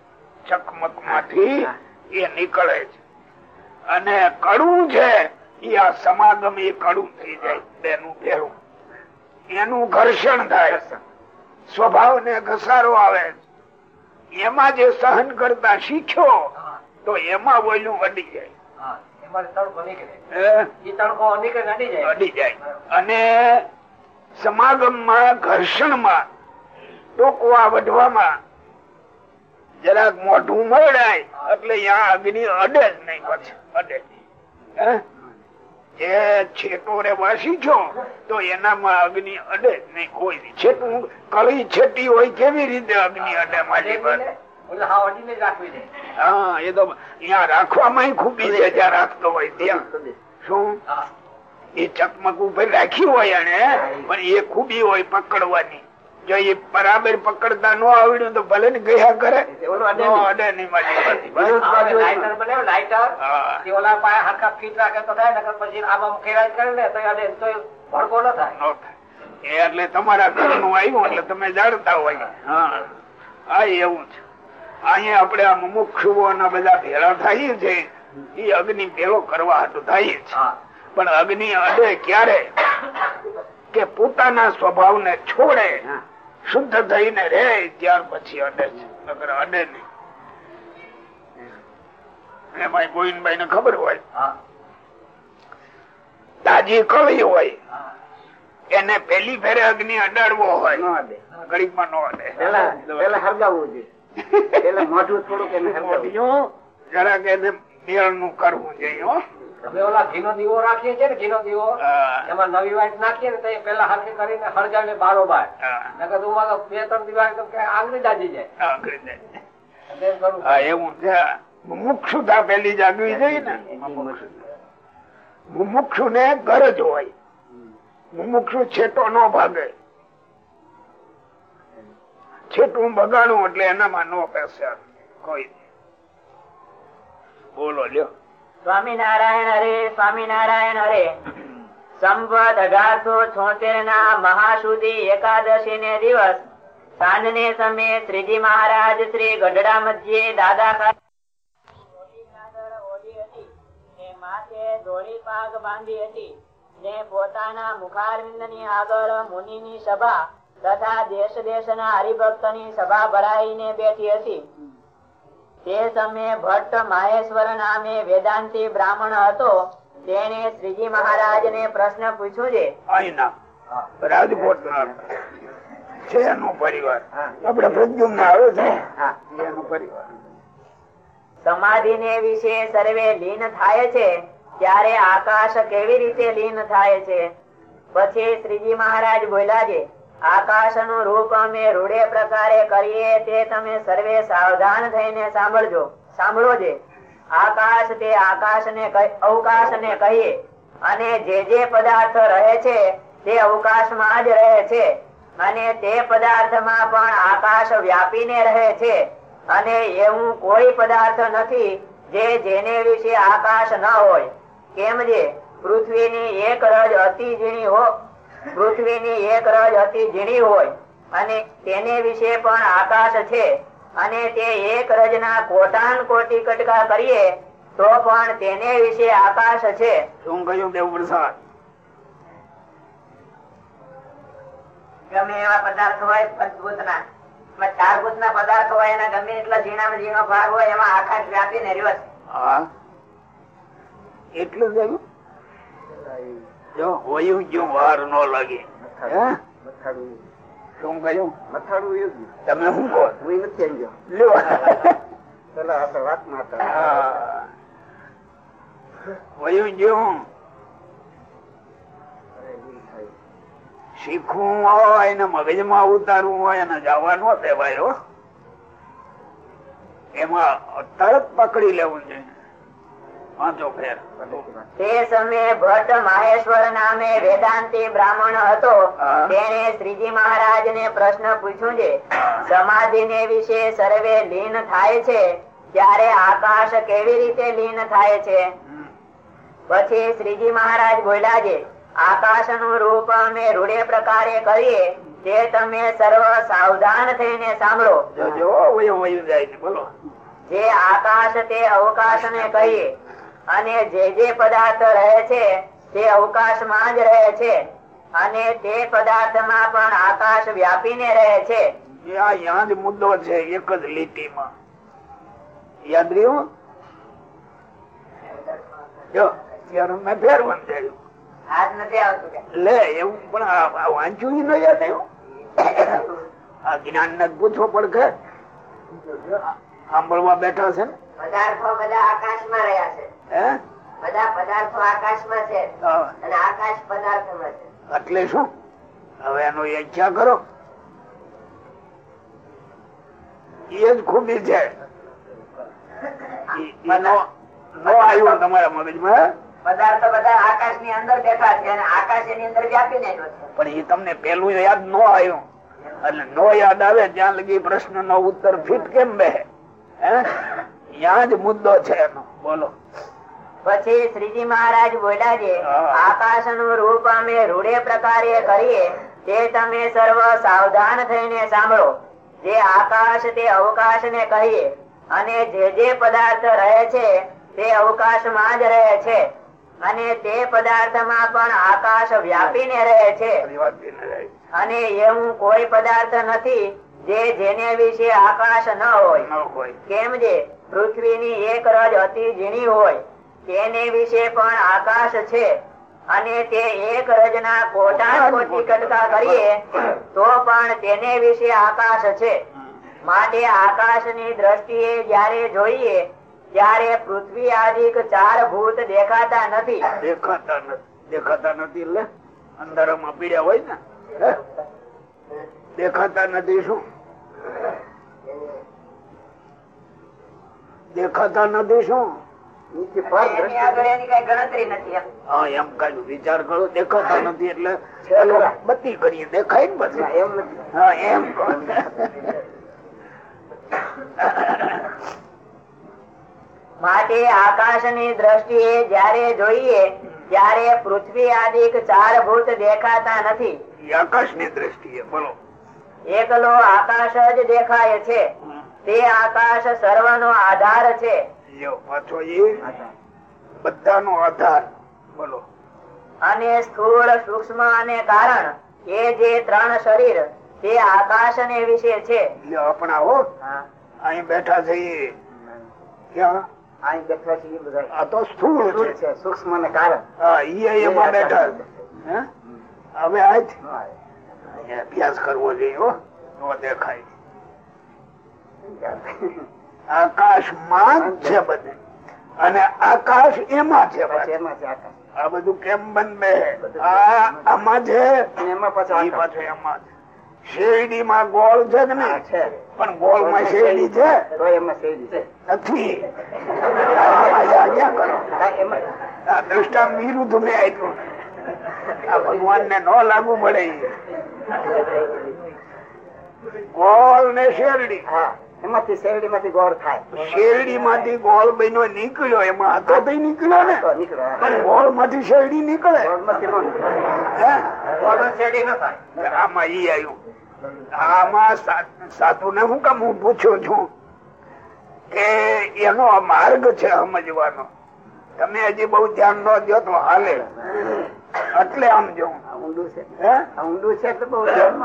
[SPEAKER 3] ચકમકમાંથી એ નીકળે છે. અને કડું છે એ આ સમાગમ એ કડું થઈ જાય બેનું ભેરું એનું ઘર્ષણ થાય. સ્વભાવ ને ઘસારો આવે એમાં જે સહન કરતા શીખ્યો તો એમાં ઓલું વડી જાય.
[SPEAKER 4] અડી જાય.
[SPEAKER 3] અને સમાગમમાં ઘર્ષણમાં ટોકવા વઢવામાં જરાક મોઢું મળાય એટલે ત્યાં અગ્નિ અડે જ નહીં પછી. અડે જે છેટો રે વાસી છો તો એનામાં અગ્નિ અડે જ નહીં. કોઈ. છેટું કળી છેટી હોય કેવી રીતે અગ્નિ અડે મારી પાસે હા એ તો અહીંયા રાખવામાં ખૂબી છે જ્યાં રાખતો હોય ત્યાં. શું? એ ચકમક ઉપર રાખી હોય એને પણ એ ખૂબી હોય પકડવાની. જો એ બરાબર પકડતા ન આવડ્યું તો ભલે ને ગયા કરે.
[SPEAKER 5] અડે નહીં.
[SPEAKER 3] મારી. એટલે તમારા ઘરનું આવ્યું એટલે તમે જાણતા હોય. હા. હા એવું છે અહીંયા આપણે આ મુમુક્ષુઓ બધા ભેળા થાય છે એ અગ્નિ ભેળો કરવા હાટું થાય છે. પણ અગ્નિ અડે ક્યારે? કે પોતાના સ્વભાવને છોડે. શુદ્ધ થઈને રે ત્યાર પછી અડે છે. નગર અડે નહીં. એમાં ગોવિંદભાઈ ને ખબર હોય.
[SPEAKER 4] હા.
[SPEAKER 3] તાજી કળી હોય
[SPEAKER 4] હા.
[SPEAKER 3] એને પેલી ફેરે અગ્નિ અડાડવો હોય.
[SPEAKER 5] ગરીબ
[SPEAKER 3] ઘડીકમાં નો અડે.
[SPEAKER 5] પેલા પેલા હરગાવવું જોઈએ. પેલા મોઢું થોડુંક એને
[SPEAKER 3] જરાક એને મેળનું કરવું જોઈએ
[SPEAKER 4] અમે ઓલા ઘીનો દીવો રાખીએ છીએ ને ઘીનો દીવો. એમાં નવી વાઈટ નાખીએ ને તો એ પેલા હરખી કરીને હળગાવીને બારોબાર નકર તો ઉમાં તો બે ત્રણ દિવાળી તો આંગળી દાજી જાય.
[SPEAKER 3] હા, કરી દે.
[SPEAKER 4] એટલે એમ કરવું.
[SPEAKER 3] હા, એવું છે. મુમુક્ષુતા પેલી જાગવી જોઈએ ને. મુમુક્ષુ ને ગરજ હોય. મુમુક્ષુ છેટો નો ભાગે. છેટું બગાડું એટલે એનામાં નો પેસે કોઈ બોલો લ્યો.
[SPEAKER 2] સ્વામિનારાયણ હરે સ્વામિનારાયણ હરે. સંવત અઢારસો છોતેર ના મહાસુદી એકાદશી ને દિવસ સાંજને સમયે શ્રીજી મહારાજ શ્રી ગઢડા મધ્યે દાદા ને પાગ બાંધી હતી. ને પોતાના મુખારવિંદની આગળ મુનિની સભા તથા દેશ દેશના હરિભક્તની સભા ભરાઈને બેઠી હતી. તે સમયે ભટ્ટ માહેશ્વર નામે વેદાંતિ બ્રાહ્મણ હતો. તેને શ્રીજી મહારાજ ને પ્રશ્ન પૂછ્યો છે.
[SPEAKER 3] રાજકોટ છે એનો પરિવાર. આપડે પ્રદ્યુમ્ન આવે છે. એનો પરિવાર.
[SPEAKER 2] સમાધિ ને વિશે સર્વે લીન થાય છે. ત્યારે આકાશ કેવી રીતે લીન થાય છે? પછી શ્રીજી મહારાજ બોલ્યા છે આકાશનું રૂપ અમે રૂડે પ્રકારે કરીએ તે તમે સર્વે સાવધાન થઈને સાંભળજો. સાંભળો જે. આકાશ તે આકાશ ને અવકાશ ને કહીએ. અને જે જે પદાર્થ રહે છે, તે અવકાશમાં જ રહે છે. અને તે પદાર્થમાં પણ આકાશ વ્યાપીને રહે છે. અને એવું કોઈ પદાર્થ નથી જે જેને વિશે આકાશ ન હોય. કેમ જે? પૃથ્વીની એક રજ અતિ ઝીણી પૃથ્વીની એક રજ અતિ ઝીણી હોય અને તેને વિશે પણ આકાશ છે અને તે એક રજના કોટાન કોટી કટકા કરીએ તો પણ તેને વિશે આકાશ છે.
[SPEAKER 3] શું કહ્યું દેવ પ્રસાદ?
[SPEAKER 2] ગમે એવા પદાર્થ હોય પંચભૂત ના ચાર ભૂતના પદાર્થ હોય એના ગમે એટલા ઝીણામાં ઝીણો ભાગ હોય એમાં આકાશ વ્યાપીને રહ્યો છે.
[SPEAKER 3] એટલું જ જો હોયું ગયું વાર નો લાગે. શું કહ્યું
[SPEAKER 5] મથાળું એવું
[SPEAKER 3] તમે શું કહો?
[SPEAKER 5] હું નથી સમજ્યો.
[SPEAKER 3] લ્યો.
[SPEAKER 5] પેલા આપણે હતા
[SPEAKER 3] હોયું ગયું શીખવું હોય ને મગજમાં ઉતારવું હોય એને જવા ન દેવાય. એમાં તરત પકડી લેવું છે ફેર.
[SPEAKER 2] તે સમયે ભટ્ટ માહેશ્વર નામે વેદાંતી બ્રાહ્મણ હતો. તેને શ્રીજી મહારાજ ને પ્રશ્ન પૂછ્યું છે સમાધિ ને વિશે સર્વે લીન થાય છે? ત્યારે આકાશ કેવી રીતે લીન થાય છે? પછી શ્રીજી મહારાજ બોલ્યા છે આકાશનું રૂપ અમે રૂઢે પ્રકારે કરીએ તે તમે સર્વ સાવધાન થઈને સાંભળો.
[SPEAKER 3] જાય બોલો.
[SPEAKER 2] જે આકાશ તે અવકાશ ને કહીએ. અને જે જે પદાર્થ રહે છે તે અવકાશમાં જ રહે છે. અને તે પદાર્થમાં પણ આકાશ વ્યાપીને રહે છે.
[SPEAKER 3] એ આ યાદ મુદ્દો છે એક જ લીટીમાં. યાદ રહ્યું? જો ત્યારે મેં ફેર બંધાયું
[SPEAKER 2] હાથ નથી આવતું કે.
[SPEAKER 3] લે એવું પણ આ- આ વાંચ્યું ન યાદ આવ્યું? આ જ્ઞાન ને પૂછવો પડશે. સાંભળવા બેઠા છે ને?
[SPEAKER 2] પદાર્થો બધા આકાશમાં રહ્યા છે. બધા પદાર્થો આકાશમાં છે અને આકાશ પદાર્થમાં છે.
[SPEAKER 3] એટલે શું? હવે એનો ઈચ્છા કરો. એ જ ખૂબી છે. આવ્યો તમારા મગજમાં
[SPEAKER 2] પદાર્થો બધા આકાશની અંદર બેઠા છે અને આકાશ એની અંદર છે.
[SPEAKER 3] પણ એ તમને પેલું યાદ ન આવ્યું. એટલે નો યાદ આવે ત્યાં લગી પ્રશ્ન નો ઉત્તર ફિટ કેમ બે ત્યાં જ મુદ્દો છે એનો. બોલો.
[SPEAKER 2] પછી શ્રીજી મહારાજ બોલ્યા છે આકાશનું રૂપ અમે રૂઢે પ્રકારે કરીએ તે તમે સર્વ સાવધાન થઈને સાંભળો. જે આકાશ તે અવકાશ ને કહીએ અને જે જે પદાર્થ રહે છે તે અવકાશમાં જ રહે છે. અને તે પદાર્થમાં પણ આકાશ વ્યાપીને રહે છે. અને એવું કોઈ પદાર્થ નથી જે જેને વિશે આકાશ ન હોય.
[SPEAKER 3] ન હોય.
[SPEAKER 2] કેમ જે? પૃથ્વીની એક રજ અતિ ઝીણી હોય. તેને વિશે પણ આકાશ છે અને તે એક રજના કોટા કોટી કટકા કરીએ તો પણ તેને વિશે આકાશ છે. માટે આકાશની દ્રષ્ટિએ જ્યારે જોઈએ ત્યારે પૃથ્વી આદિક ચાર ભૂત દેખાતા નથી.
[SPEAKER 3] દેખાતા નથી દેખાતા નથી એટલે અંધારામાં પીડ્યા હોય ને? દેખાતા નથી શું? દેખાતા નથી શું?
[SPEAKER 5] નીચે
[SPEAKER 3] આકાશની.
[SPEAKER 2] માટે દ્રષ્ટિએ જ્યારે જોઈએ ત્યારે પૃથ્વી આદિક ચાર ભૂત દેખાતા નથી.
[SPEAKER 3] આકાશની દ્રષ્ટિએ બોલો.
[SPEAKER 2] એકલો આકાશ જ દેખાય છે. તે આકાશ સર્વનો આધાર છે.
[SPEAKER 3] પાછો એ? બધાનો આધાર. બોલો.
[SPEAKER 2] અને સ્થૂળ સૂક્ષ્મ અને કારણ એ જે ત્રણ શરીર તે આકાશ ને વિશે છે.
[SPEAKER 3] આપણા હો. અહીં બેઠા છીએ ક્યાં?
[SPEAKER 5] અહીં બેઠા છીએ બધા
[SPEAKER 3] આ તો સ્થૂળ છે.
[SPEAKER 5] સૂક્ષ્મ ને કારણ.
[SPEAKER 3] હા એ એમાં બેઠા. હવે આજ? અભ્યાસ કરવો જોઈએ હો. દેખાય. આકાશમાં જ છે બધે અને આકાશ એમાં છે
[SPEAKER 5] આકાશ.
[SPEAKER 3] આ બધું કેમ બંધ આમાં છે?
[SPEAKER 5] આકાશ.
[SPEAKER 3] શેરડી માં ગોળ છે કે ના
[SPEAKER 5] છે.
[SPEAKER 3] પણ ગોળમાં શેરડી છે?
[SPEAKER 5] તો એમાં શેરડી છે.
[SPEAKER 3] નથી. દ્રષ્ટાંત વિરુદ્ધ મેં આપ્યું. આ ભગવાન ને ન લાગુ પડે ગોળ ને શેરડી.
[SPEAKER 5] હા. એમાંથી શેરડી માંથી ગોળ થાય.
[SPEAKER 3] શેરડી માંથી ગોળ બન્યો નીકળ્યો. એમાં હતો તો નીકળ્યો ને.
[SPEAKER 5] તો.
[SPEAKER 3] પણ
[SPEAKER 5] ગોળમાંથી શેરડી નીકળે
[SPEAKER 3] આમાં ઈ આવ્યું. આમાં સાધુ ને હું કામ હું પૂછું છું કે એનો માર્ગ છે સમજવાનો. તમે હજી બહુ ધ્યાન ન દો તો હાલે. એટલે આમ જોઉં.
[SPEAKER 5] ઊંડું છે.
[SPEAKER 3] હે?
[SPEAKER 5] ઊંડું છે એટલે બહુ ધ્યાન ન.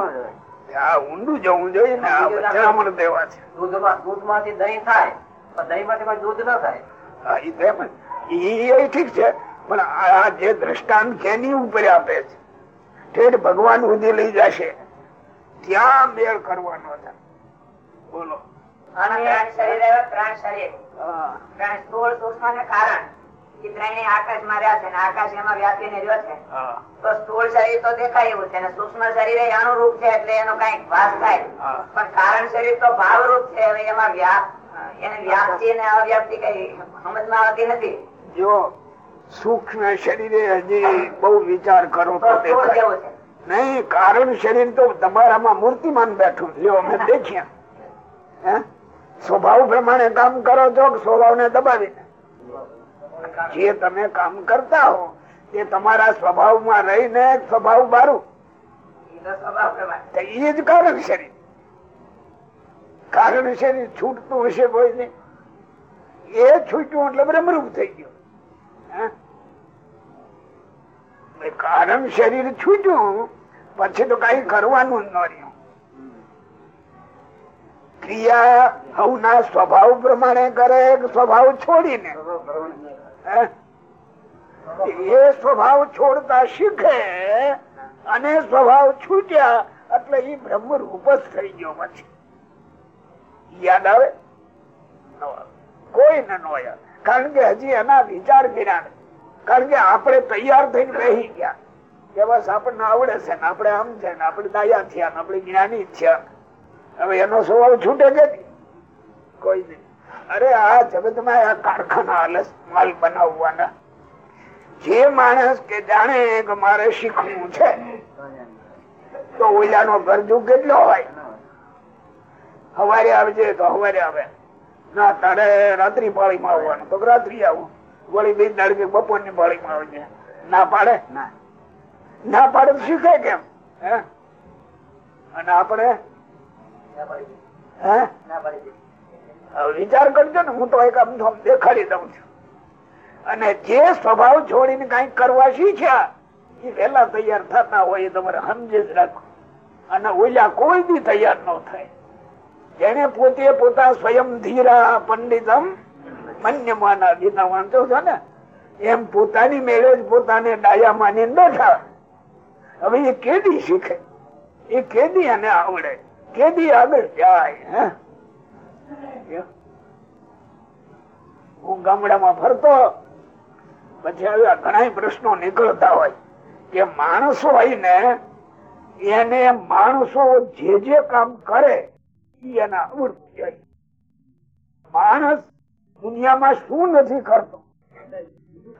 [SPEAKER 3] આ ઊંડું જવું જોઈએ ને આ ભલામણ દેવા છે.
[SPEAKER 4] દૂધમાં દૂધમાંથી દહીં થાય પણ દહીંમાંથી કોઈ દૂધ ન થાય.
[SPEAKER 3] હા, ઈ તો એમ જ. ઈ એ ઠીક છે પણ આ જે દ્રષ્ટાંત કેની ઉપર આપે છે ઠેઠ ભગવાન સુધી લઈ જશે. ત્યાં મેળ કરવાનો છે. બોલો.
[SPEAKER 2] પ્રાણ શરીર પ્રાણ શરીર. સ્થૂળ સૂક્ષ્મ કારણ. એ ત્રણેય આકાશમાં રહ્યા છે આકાશ એમાં વ્યાપીને રહ્યો છે. તો સ્થૂળ શરીર તો દેખાય એવું છે સૂક્ષ્મ શરીર એ અનુરૂપ છે એટલે એનો કંઈક વાસ થાય. પણ કારણ શરીર તો ભાવરૂપ છે હવે એમાં વ્યાપ એને વ્યાપ્તિ અને અવ્યાપ્તિ કઈ સમજમાં આવતી નથી.
[SPEAKER 3] જો સૂક્ષ્મ શરીરે હજી બહુ વિચાર કરો
[SPEAKER 2] તો
[SPEAKER 3] દેખાય. નહીં કારણ શરીર તો તમારામાં મૂર્તિમાન બેઠું લ્યો અમે <laughs> દેખ્યા. હે? સ્વભાવ પ્રમાણે કામ કરો છો સ્વભાવ ને દબાવીને? જે તમે કામ કરતા હો તે તમારા સ્વભાવમાં રહીને સ્વભાવ બારું
[SPEAKER 2] એ
[SPEAKER 3] જ કારણ શરીર. કારણ શરીર છૂટતું હશે કોઈ ને એ છૂટ્યું એટલે બ્રહ્મરૂપ થઈ ગયું. કારણ શરીર છૂટ્યું પછી તો કઈ કરવાનું ન રહ્યું. ક્રિયા હવના સ્વભાવ પ્રમાણે કરે સ્વભાવ છોડીને? એ સ્વભાવ છોડતા શીખે અને સ્વભાવ છૂટ્યા એટલે એ બ્રહ્મ રૂપ જ થઈ ગયો પછી. યાદ આવે? ન નો કોઈને ન યાદ કારણ કે હજી એના વિચાર કર્યા કારણ કે આપણે તૈયાર થઈને બેસી ગયા. કે બસ આપણને આવડે છે ને, આપણે આમ છે ને, આપણે દાયા થયા ને, આપણે જ્ઞાની થયા હવે એનો સ્વભાવ છૂટે કે? કોઈ નહીં. અરે આ જગતમાં આ કારખાના આલસ માલ બનાવવાના. જે માણસ કે જાણે કે મારે શીખવું છે તો ઓલાનો ગરજુ કેટલો હોય? હવારે આવજે તો હવારે આવે. ના તારે રાત્રિ પાળી માં આવવાનું. તો રાત્રિ આવું. વળી બે દાડકે બપોરની પાળી માં આવજે. ના પાડે? ના. પાડે તો શીખે કેમ? હે? અને આપણે? હે? હવે વિચાર કરજો ને, હું તો એક આમ દેખાડી દઉં છું. અને જે સ્વભાવ છોડીને કઈ કરવા શીખ્યા એ વેલા તૈયાર થતા હોય તમારે સમજી જ રાખો. અને ઓલા કોઈ બી તૈયાર ન થાય. જેને પોતે પોતા સ્વયં ધીરા પંડિતમ મન્યમાના ગીતા વાંચો છો ને, એમ પોતાની મેળે જ પોતાને ડાયા માની બેઠા હવે એ કેદી શીખે? એ કેદી અને આવડે? કેદી આગળ જાય, હે? હું ગામડામાં ફરતો પછી આવ્યા ઘણા પ્રશ્નો નીકળતા હોય કે માણસ હોય ને એને માણસો જે જે કામ કરે એના આવડતું જાય માણસ દુનિયામાં શું નથી કરતો?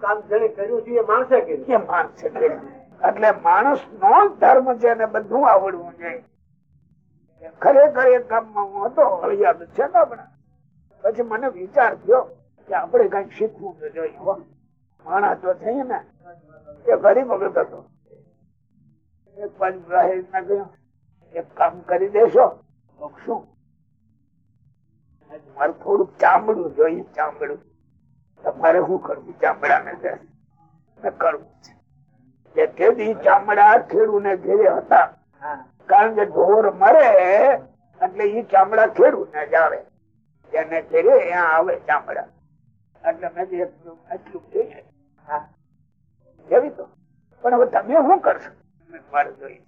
[SPEAKER 4] કામ જેને કર્યું છે એ માણસે કર્યું.
[SPEAKER 3] એ માણસે કર્યું. એટલે માણસ નો ધર્મ છે ને બધું આવડવું જોઈએ. ખરેખર એક ગામમાં હું હતો હળિયાદ છે ને આપણે પછી મને વિચાર થયો કે આપણે કંઈક શીખવું તો જોઈએ. માણસ તો થઈ ને એ ગરીબ વખત હતો. એક બાજુ કહ્યું એક કામ કરી દેશો તો શું? મારે થોડુંક ચામડું જોઈએ ચામડું. તમારે શું કરવું ચામડા ને કરવું છે. એ તેથી ચામડા ખેડૂને ઘેરે હતા. કારણ કે ઢોર મરે એટલે ઈ ચામડા ખેડૂ ને જ આવે. એને ફેરે, ત્યાં આવે, ચામડા. એટલે મેં આટલું જોઈએ એવી તો પણ હવે તમે શું કરશો? મારે જોઈએ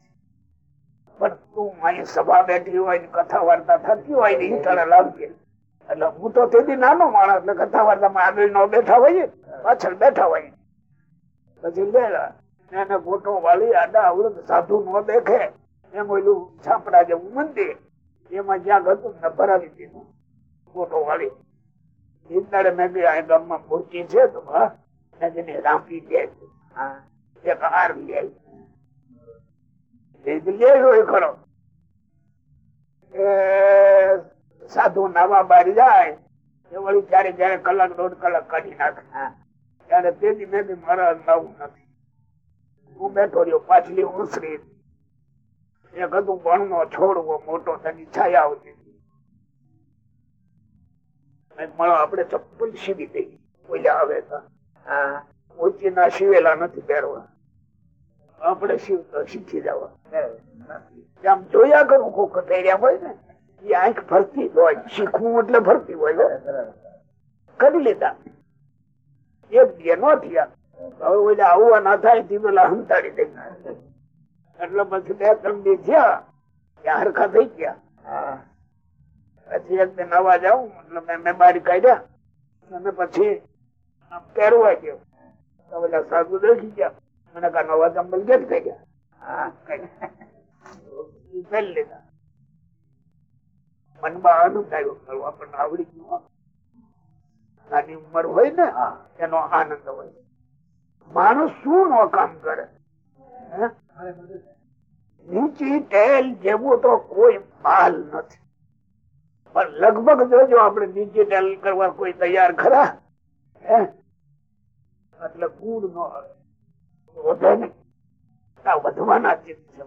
[SPEAKER 3] પણ તું અહીં સભા બેઠી હોય ને કથા વાર્તા થતી હોય ને તને લાવજે એટલે હું તો તેથી નાનો માણસ, એટલે કથા વાર્તામાં આગળ નો બેઠા હોઈએ, પાછળ બેઠા હોય પછી ગયેલા એને ફોટો વાળી આડા અવળું સાધુ નો દેખે. એમ ઓલું છાપડા જેવું મંદિર, એમાં જ્યાં હતું ને ભરાવી દીધું. ફોટો વાળી. ઇન્દાડે મેં બી આ ગામમાં મૂર્તિ છે તો કીધું રાંપી દે એક હાર લે ખરો. સાધુ નાવા બારી જાય એ વળી ક્યારે જયારે કલાક દોઢ કલાક કાઢી નાખે. ત્યારે તેની મેં બી મારા નવું નથી. હું બેઠો રહ્યો પાછલી ઉસરી એક હતું ભણનો છોડવો મોટો તેની છાયા આવતી મળો ચપ્પલ સીવી દઈ કોઈ આવે શીવેલા નથી પહેરવા. આપણે સીવતા શીખી જવા. આમ જોયા કરું કોક પહેર્યા હોય ને, એ આંખ ફરતી હોય. શીખવું એટલે ફરતી હોય કરી લીધા. એક બે નો થયા. હવે ઓલા આવવા ના થાય તે પેલા હંતાડી દઈ એટલે પછી બે ત્રણ દી થયા. હરખા થઈ ગયા. પછી એક નવા જાઉં મતલબ મેં બારી કાઢ્યા. અને પછી પહેરવા ગયો. તો બધા સાધુ દેખી ગયા. મને કા નવા ચંબલ ગેટ થઈ ગયા? હા મનમાં આનંદ આવ્યો ખરું આવડી ગયું નાની ઉંમર હોય ને એનો આનંદ હોય. માણસ શું નો કામ કરે? નીચી ટેલ જેવું તો કોઈ માલ નથી. પણ લગભગ જોજો આપણે ડિજિટલ કરવા કોઈ તૈયાર ખરા એટલે ગુણ નો વધે વધવાના ચિત્ત છે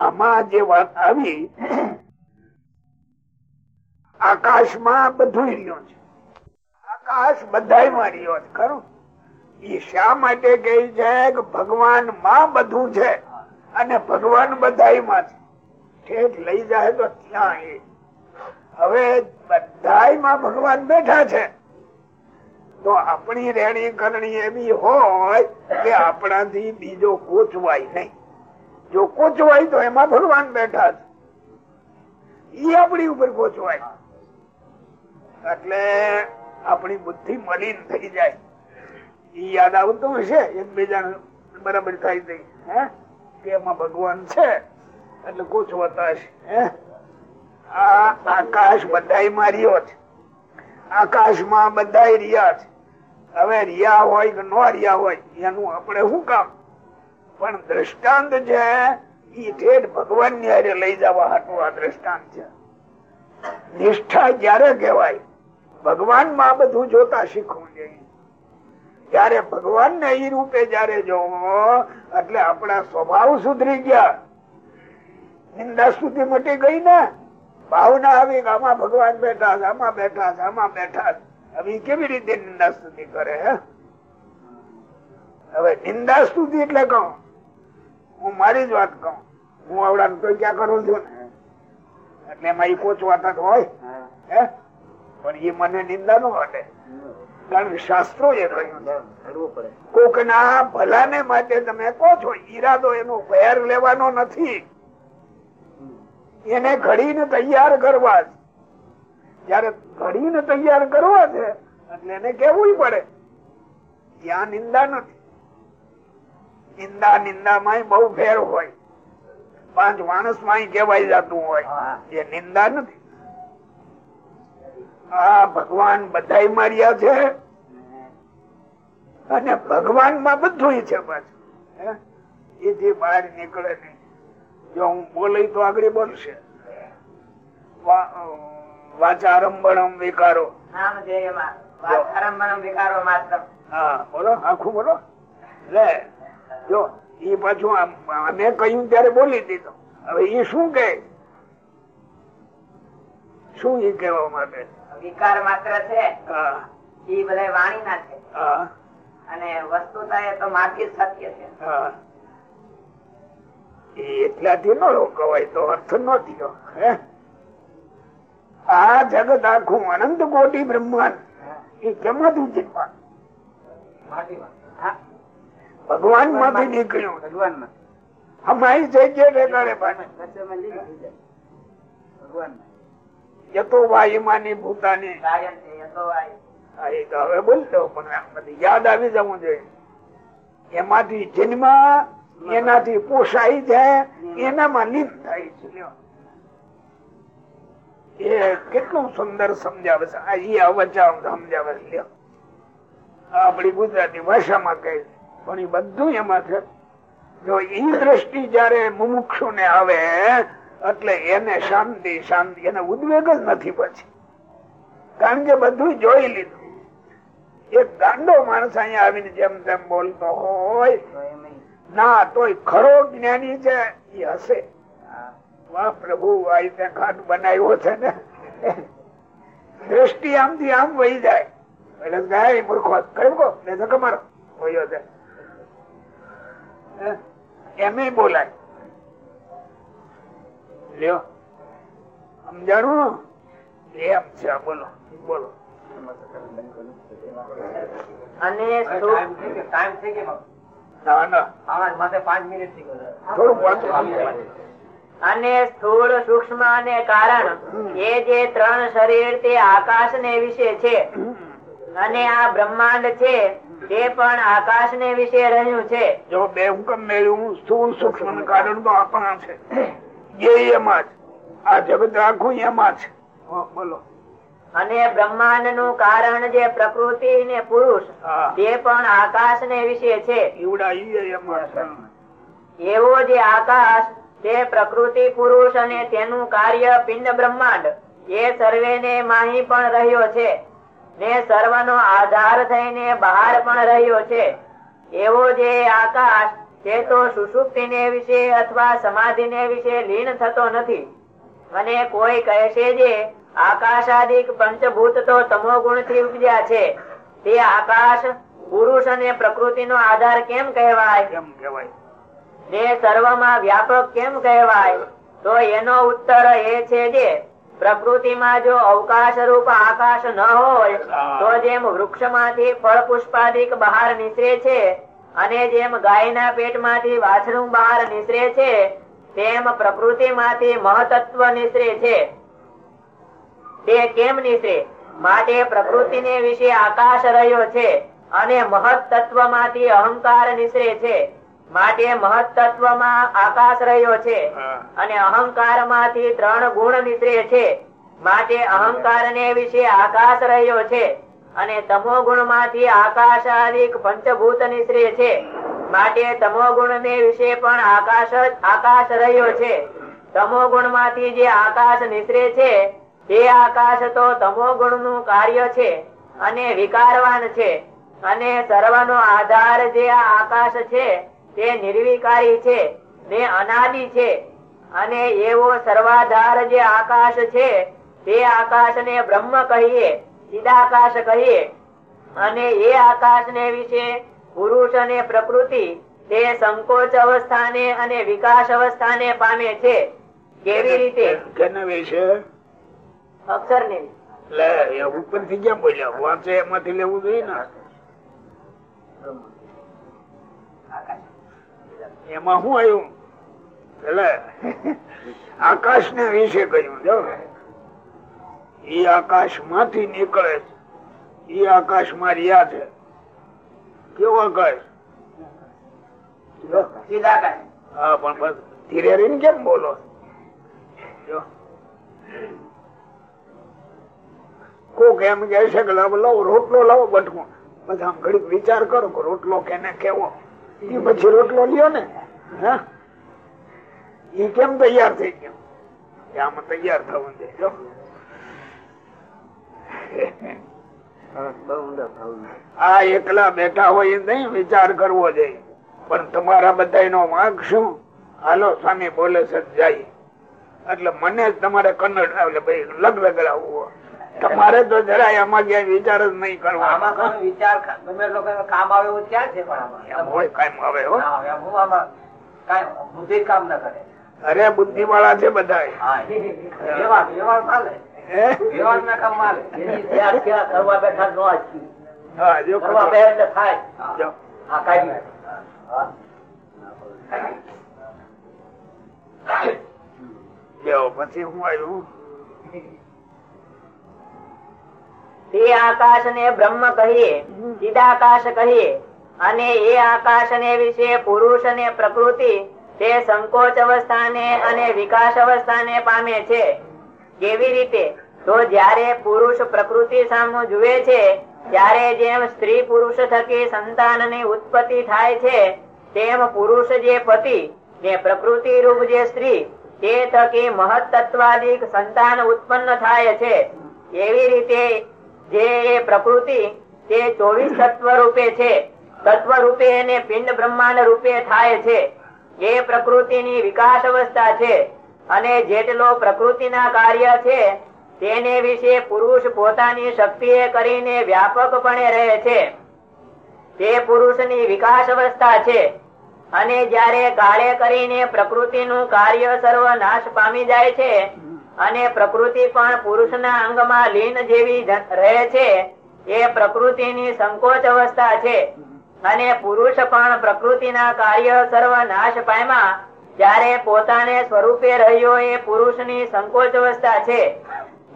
[SPEAKER 3] આમાં જે વાત આવી, આકાશમાં બધું રહ્યો છે. આકાશ બધામાં રહ્યો છે, ખરું? એ શા માટે કહે છે કે ભગવાનમાં બધું છે અને ભગવાન બધામાં છે. ઠેઠ લઈ જાય તો ત્યાં એ હવે બધામાં ભગવાન બેઠા છે. તો આપણી રેણી કરણી એવી હોય કે આપણાથી બીજો કોચવાય નહીં. જો કોચવાય તો એમાં ભગવાન બેઠા છે. ઈ આપણી ઉપર કોચવાય એટલે આપણી બુદ્ધિ મલિન થઈ જાય. ઈ યાદ આવતું હશે? એકબીજા બરાબર થાય નહીં હે? કે એમાં ભગવાન છે. એટલે કોચવાતા હશે. હે? આ આકાશ બધાય રહ્યો છે. આકાશમાં બધા રહ્યા છે. હવે રિયા હોય કે ન રિયા હોય, એનું આપણે શું કામ? પણ દ્રષ્ટાંત છે, ઈ ઠેઠ ભગવાનની હારે લઈ જવા હાટું આ દ્રષ્ટાંત છે. નિષ્ઠા ક્યારે કહેવાય ભગવાનમાં બધું જોતા શીખવું જોઈએ. ત્યારે ભગવાન ને એ રૂપે જયારે જોવો, એટલે આપણા સ્વભાવ સુધરી ગયા. નિંદા સુધી મટી ગઈ ને ભાવના આવી આમાં ભગવાન બેઠા આમાં બેઠા આમાં બેઠા છે. કેવી રીતે નિંદા સ્તુતિ કરે હવે નિંદા સ્તુતિ એટલે કહું, હું મારી જ વાત કહું. હું આવડા તો ક્યાં કરું છું એટલે એમાં એ પોચવાતા જ હોય, હે? પણ એ મને નિંદા નો હટે કારણ કે શાસ્ત્રો એ કહ્યું કોક ના ભલા ને માટે તમે કહો છો, ઈરાદો એનો વેર લેવાનો નથી. એને ઘડીને તૈયાર કરવા છે. જયારે ઘડીને તૈયાર કરવા છે એટલે એને કેવું પડે ત્યાં નિંદા નથી. નિંદા નિંદા માં બહુ ફેર હોય. પાંચ માણસમાં કેવાય જતું હોય. એ નિંદા નથી. આ ભગવાન બધા માર્યા છે. અને ભગવાનમાં બધું છે પાછું. હે? એ જે બહાર નીકળે નહીં જો હું બોલી તો આગળ બોલશે. વા- વાચા રંબણમ વિકારો.
[SPEAKER 2] વિકારો માત્ર.
[SPEAKER 3] હા બોલો આખું બોલો. લે જો ઈ પાછું અમે કહ્યું ત્યારે બોલી દીધું. હવે ઈ શું કે શું ઈ કેવા માટે
[SPEAKER 2] વિકાર માત્ર છે.
[SPEAKER 3] હા.
[SPEAKER 2] એ બધા વાણી ના છે.
[SPEAKER 3] હા.
[SPEAKER 2] અને વસ્તુતા એ તો માર્ગી સત્ય છે.
[SPEAKER 3] હા. એ એટલાથી ન રોકવાય તો અર્થ ન થયો આ જગત આખું અનંત કોટી બ્રહ્માંડ. એ કેમાંથી ભગવાનમાંથી નીકળ્યું.
[SPEAKER 5] ભગવાન
[SPEAKER 3] અમારી જગ્યા ઠેકાણે પાછું. જતો ભૂતાની. હવે બોલતો પણ યાદ આવી જવું જોઈએ. એમાંથી જન્મ એનાથી પોષાય છે એનામાં લીપ થાય છે. એ કેટલું સુંદર સમજાવે છે. આ અવચા સમજાવે છે. આપણી ગુજરાતી ભાષામાં કહે છે. પણ એ બધું એમાં છે. જો ઈ દ્રષ્ટિ જયારે મુમુક્ષુ ને આવે, એટલે એને શાંતિ શાંતિ, એને ઉદ્વેગ જ નથી પછી. કારણ કે બધું જોઈ લીધું. એક ગાંડો માણસ અહીંયા આવીને જેમ તેમ બોલતો હોય ના તોય ખરો જ્ઞાની છે એ હશે. વાહ પ્રભુ આ રીતે ઘાટ બનાવ્યો છે ને. દ્રષ્ટિ આમથી આમ વહી જાય. એટલે ગાય મૂર્ખો. કહ્યું ને તો કમારો હોયો છે હે? બોલાય. લ્યો. સમજાણું એમ છે બોલો. બોલો.
[SPEAKER 2] અને
[SPEAKER 4] ટાઈમ થઈ ગયો.
[SPEAKER 2] અને સ્થૂળ સૂક્ષ્મ અને કારણ એ જે ત્રણ શરીર તે આકાશ ને વિશે છે. અને આ બ્રહ્માંડ છે તે પણ આકાશ ને વિશે રહ્યું છે.
[SPEAKER 3] જો બે હુકમ મેળવ્યું સ્થૂળ સૂક્ષ્મ કારણ તો આપણા છે. જે એમાં આ જગત આખું એમાં છે. બોલો.
[SPEAKER 2] અને બ્રહ્માંડનું કારણ જે પ્રકૃતિ ને પુરુષ તે પણ આકાશ ને વિશે છે. એવો જે આકાશ તે પ્રકૃતિ પુરુષ અને તેનું કાર્ય પિંડ બ્રહ્માંડ એ સર્વે ને માહી પણ રહ્યો છે. ને સર્વનો આધાર થઈને બહાર પણ રહ્યો છે. એવો જે આકાશ તે તો સુષુપ્તિ ને વિશે અથવા સમાધિ ને વિશે લીન થતો નથી. અને કોઈ કહેશે જે આકાશાદિક પંચભૂત તો તમો ગુણથી ઉપજ્યા છે. તે આકાશ પુરુષ અને પ્રકૃતિ નો આધાર કેમ કહેવાય?
[SPEAKER 3] કેમ
[SPEAKER 2] ને સર્વમાં વ્યાપક કેમ કહેવાય? તો એનો ઉત્તર એ છે જે પ્રકૃતિમાં જો અવકાશ રૂપ આકાશ ન હોય તો જેમ વૃક્ષમાંથી ફળ પુષ્પાદિક બહાર નીસરે છે અને જેમ ગાયના પેટમાંથી વાછડું બહાર નીસરે છે તેમ પ્રકૃતિમાંથી મહતત્વ નીસરે છે. તે કેમ નીસરે માટે પ્રકૃતિને વિશે આકાશ રહ્યો છે અને મહત તત્વમાંથી અહંકાર નિસરે છે. માટે મહત તત્વમાં આકાશ રહ્યો છે અને અહંકારમાંથી ત્રણ ગુણ નિસરે છે. માટે અહંકાર ને વિશે આકાશ રહ્યો છે અને તમો ગુણમાંથી આકાશાદિક પંચભૂત નિસરે છે. માટે તમો ગુણ ને વિશે પણ આકાશ આકાશ રહ્યો છે. તમો ગુણમાંથી જે આકાશ નિસરે છે તે આકાશ તો તમો કાર્ય છે અને વિકારવાન છે. અને સર્વનો આધાર જે આ આકાશ છે, તે નિર્વિકારી છે, ને અનાદિ છે. અને એવો સર્વાધાર જે આકાશ છે, તે આકાશ ને બ્રહ્મ કહીએ, ચિદાકાશ કહીએ. અને એ આકાશ ને વિશે પુરુષ અને પ્રકૃતિ તે સંકોચ અવસ્થાને અને વિકાસ અવસ્થાને પામે છે. કેવી રીતે?
[SPEAKER 3] કેના વિશે?
[SPEAKER 2] અક્ષર ને
[SPEAKER 3] લે ઉપરથી ક્યાં બોલ્યા. વાંચે એમાંથી લેવું જોઈએ ને. એમાં શું આવ્યું? એટલે આકાશ ને વિશે કહ્યું જો. એ આકાશમાંથી નીકળે છે. એ આકાશમાં રહ્યા છે. કેવો આકાશ. હા પણ બસ ધીરે રહીને કેમ બોલો? જો. કોક એમ કે છે કે લાવો લાવો, રોટલો લાવો બટકો. આમ ઘડીક વિચાર કરો કે રોટલો કેને કેવો. એ પછી રોટલો લ્યો ને. હા? એ કેમ તૈયાર થઈ ગયો? એકલા બેઠા હોય નહીં વિચાર કરવો જોઈએ. પણ તમારા બધા વાંક શું? હાલો, સ્વામી બોલે છે, જાય. એટલે મને જ તમારે કન્નડ, એટલે ભાઈ લગલગડાવવું તમારે તો જરાય આમાં ક્યાંય વિચાર જ નહીં કરવો
[SPEAKER 4] આમાં વિચાર ગમે એટલો કામ આવે એવું ક્યાં છે પણ
[SPEAKER 3] હોય કાંઈ આવે હો.
[SPEAKER 4] આમાં કઈ બુદ્ધિ કામ ના કરે.
[SPEAKER 3] અરે બુદ્ધિ વાળા છે બધા
[SPEAKER 4] કામ
[SPEAKER 3] પછી હું આવ્યું?
[SPEAKER 2] તે આકાશ ને બ્રહ્મ કહીએ ચિદાકાશ કહીએ. અને એ આકાશ ને વિશે પુરુષ ને પ્રકૃતિ તે સંકોચ અવસ્થાને અને વિકાસ અવસ્થાને પામે છે. કેવી રીતે? તો જ્યારે પુરુષ પ્રકૃતિ સામું જુએ છે ત્યારે જેમ સ્ત્રી પુરુષ થકી સંતાનની ઉત્પત્તિ થાય છે તેમ પુરુષ જે પતિ ને પ્રકૃતિ રૂપ જે સ્ત્રી તે થકી મહત્તત્વાદિક સંતાન ઉત્પન્ન થાય છે. એવી રીતે જે પ્રકૃતિ તે ચોવીસ તત્વ રૂપે છે. તત્વ રૂપે એને પિંડ બ્રહ્માંડ રૂપે થાય છે. એ પ્રકૃતિની વિકાસ અવસ્થા છે અને જેટલો પ્રકૃતિના કાર્ય છે તેને વિશે પુરુષ પોતાની શક્તિએ કરીને વ્યાપકપણે રહે છે. તે પુરુષની વિકાસ અવસ્થા છે અને જ્યારે કાળે કરીને પ્રકૃતિનું કાર્ય સર્વ નાશ પામી જાય છે અને પ્રકૃતિ પણ પુરુષના અંગમાં લીન જેવી રહે છે. એ પ્રકૃતિની સંકોચ અવસ્થા છે. અને પુરુષ પણ પ્રકૃતિના કાર્ય સર્વ નાશ પામ્યા ત્યારે પોતાને સ્વરૂપે રહ્યો એ પુરુષની સંકોચ અવસ્થા છે.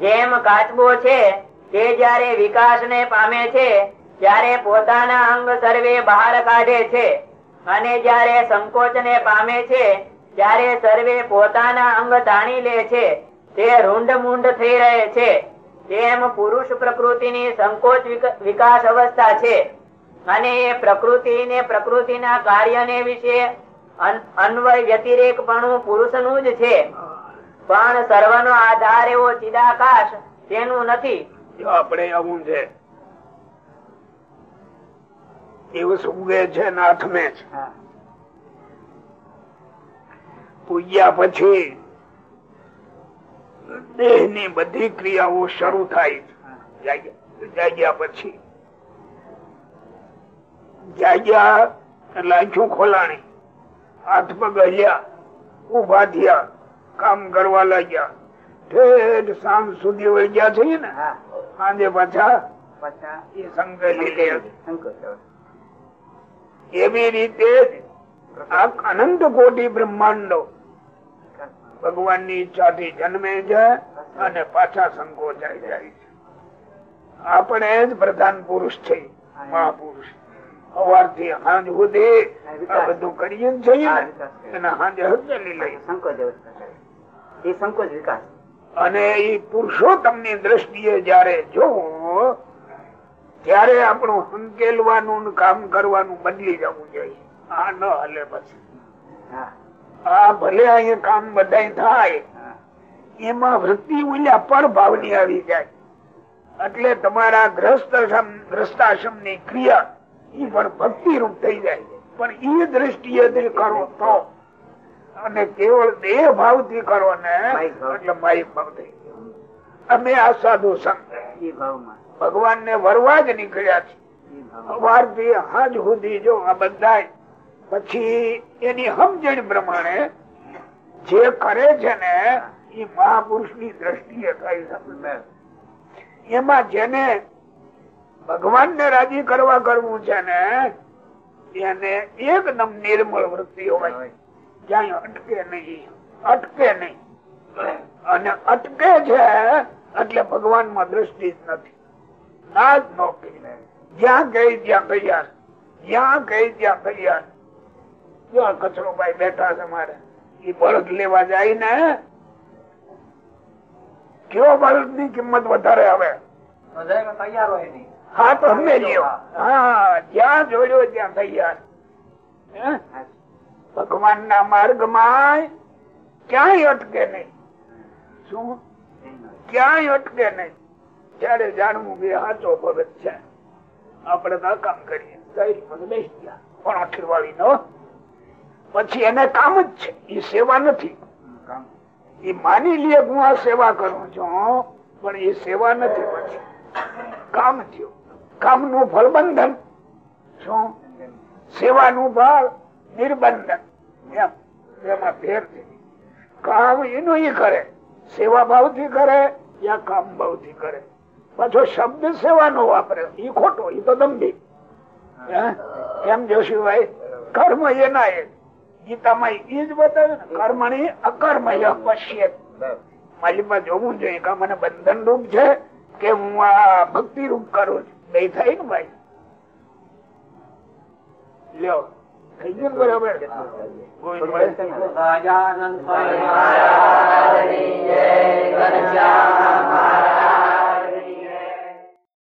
[SPEAKER 2] જેમ કાચબો છે, તે જ્યારે વિકાસને પામે છે, ત્યારે પોતાના અંગ સર્વે બહાર કાઢે છે. અને જ્યારે સંકોચને પામે છે, ત્યારે સર્વે પોતાના અંગ તાણી લે છે. તે રૂંઢ મુંડ થઈ રહે છે. તેમ પુરુષ પ્રકૃતિની સંકોચ વિકાસ અવસ્થા છે. અને એ પ્રકૃતિ ને પ્રકૃતિના કાર્યને વિશે અન- અન્વય વ્યતિરેકપણું પુરુષનું જ છે. પણ સર્વનો આધાર એવો ચિદાકાશ તેનું નથી.
[SPEAKER 3] આપણે આવું છે એવું સુગે છે નાથ મેં પૂજ્યા પછી દેહની બધી ક્રિયાઓ શરૂ થાય. જાગ્યા પછી. જાગ્યા એટલે આંખું ખોલાણી. હાથ પગ હલ્યા ઊભા થયા કામ કરવા લાગ્યા. ઠેઠ સાંજ સુધી વહી ગયા છે ને સાંજે પાછા એવી રીતે અનંત કોટી બ્રહ્માંડો ભગવાનની ઈચ્છાથી જન્મે છે અને પાછા સંકોચાઈ જાય છે. આપણે જ પ્રધાન પુરુષ છે મહાપુરુષ. સવારથી સાંજ સુધી આ બધું કરીએ છીએ ને અને સાંજે હકેલી
[SPEAKER 5] સંકોચ એ સંકોચ વિકાસ.
[SPEAKER 3] અને એ પુરુષોત્તમની દ્રષ્ટિએ જયારે જોવો ત્યારે આપણું સંકેલવાનું કામ કરવાનું બદલી જવું જોઈએ. આ ન હલે પછી. આ ભલે અહીંયા કામ બધા થાય એમાં વૃત્તિ ઉલ્યા પર ભાવની આવી જાય. એટલે તમારા ગ્રસ્તાશ્રમ ગ્રસ્તાશ્રમની ક્રિયા એ પણ ભક્તિ રૂપ થઈ જાય પણ એ દ્રષ્ટિએ કરો તો. અને કેવળ દેહ ભાવથી કરો ને એટલે માય ભાવ થઈ અમે આ સાધુ સંત. ભગવાન ને વરવા જ નીકળ્યા છે.
[SPEAKER 5] એ
[SPEAKER 3] થી હાજ સુધી જો આ બધા પછી એની સમજણ પ્રમાણે જે કરે છે ને, એ મહાપુરુષની દ્રષ્ટિએ થાય છે એમાં જેને ભગવાન ને રાજી કરવા કરવું છે ને, એને એકદમ નિર્મળ વૃત્તિ હોય. ક્યાંય અટકે નહીં અટકે નહીં. અને અટકે છે એટલે ભગવાનમાં દ્રષ્ટિ જ નથી. ના જ નો કે જ્યાં ગઈ ત્યાં તૈયાર જ્યાં ગઈ ત્યાં તૈયાર જો આ કચરો ભાઈ બેઠા છે મારે એ બળદ લેવા જાય ને કેવો બળદની કિંમત વધારે આવે?
[SPEAKER 4] તૈયાર હોય નહીં.
[SPEAKER 3] હા તો અમે લ્યો. હા જ્યાં જોડ્યો ત્યાં તૈયાર. ભગવાન ના માર્ગમાં ક્યાંય અટકે નહીં. શું? ક્યાંય અટકે નહીં. ત્યારે જાણવું કે સાચો ભગત છે આપણે તો આ કામ કરીએ. કઈ મને બેસી ગયા. પણ અઠીરવાળી નો પછી એને કામ જ છે. એ સેવા નથી. એ માની લે હું આ સેવા કરું છું પણ એ સેવા નથી પછી. કામ થયું. કામનું ફળ બંધન શું? સેવાનું ફળ નિર્બંધન. એમ. એમાં ફેર છે. કામ એનું એ કરે. સેવા ભાવથી કરે યા કામ ભાવથી કરે. પાછો શબ્દ સેવાનો વાપરે. એ ખોટો એ તો દંભી. હે? એમ જોશીભાઈ કર્મ એના એ ગીતામાં એ જ બતાવ્યું ને કર્મણી અકર્મય પશ્યત માલિકમાં જોવું જોઈએ કે મને બંધન રૂપ છે કે હું આ ભક્તિ રૂપ કરું છું. બે થાય ને ભાઈ? લ્યો. થઈ ગયું બરાબર?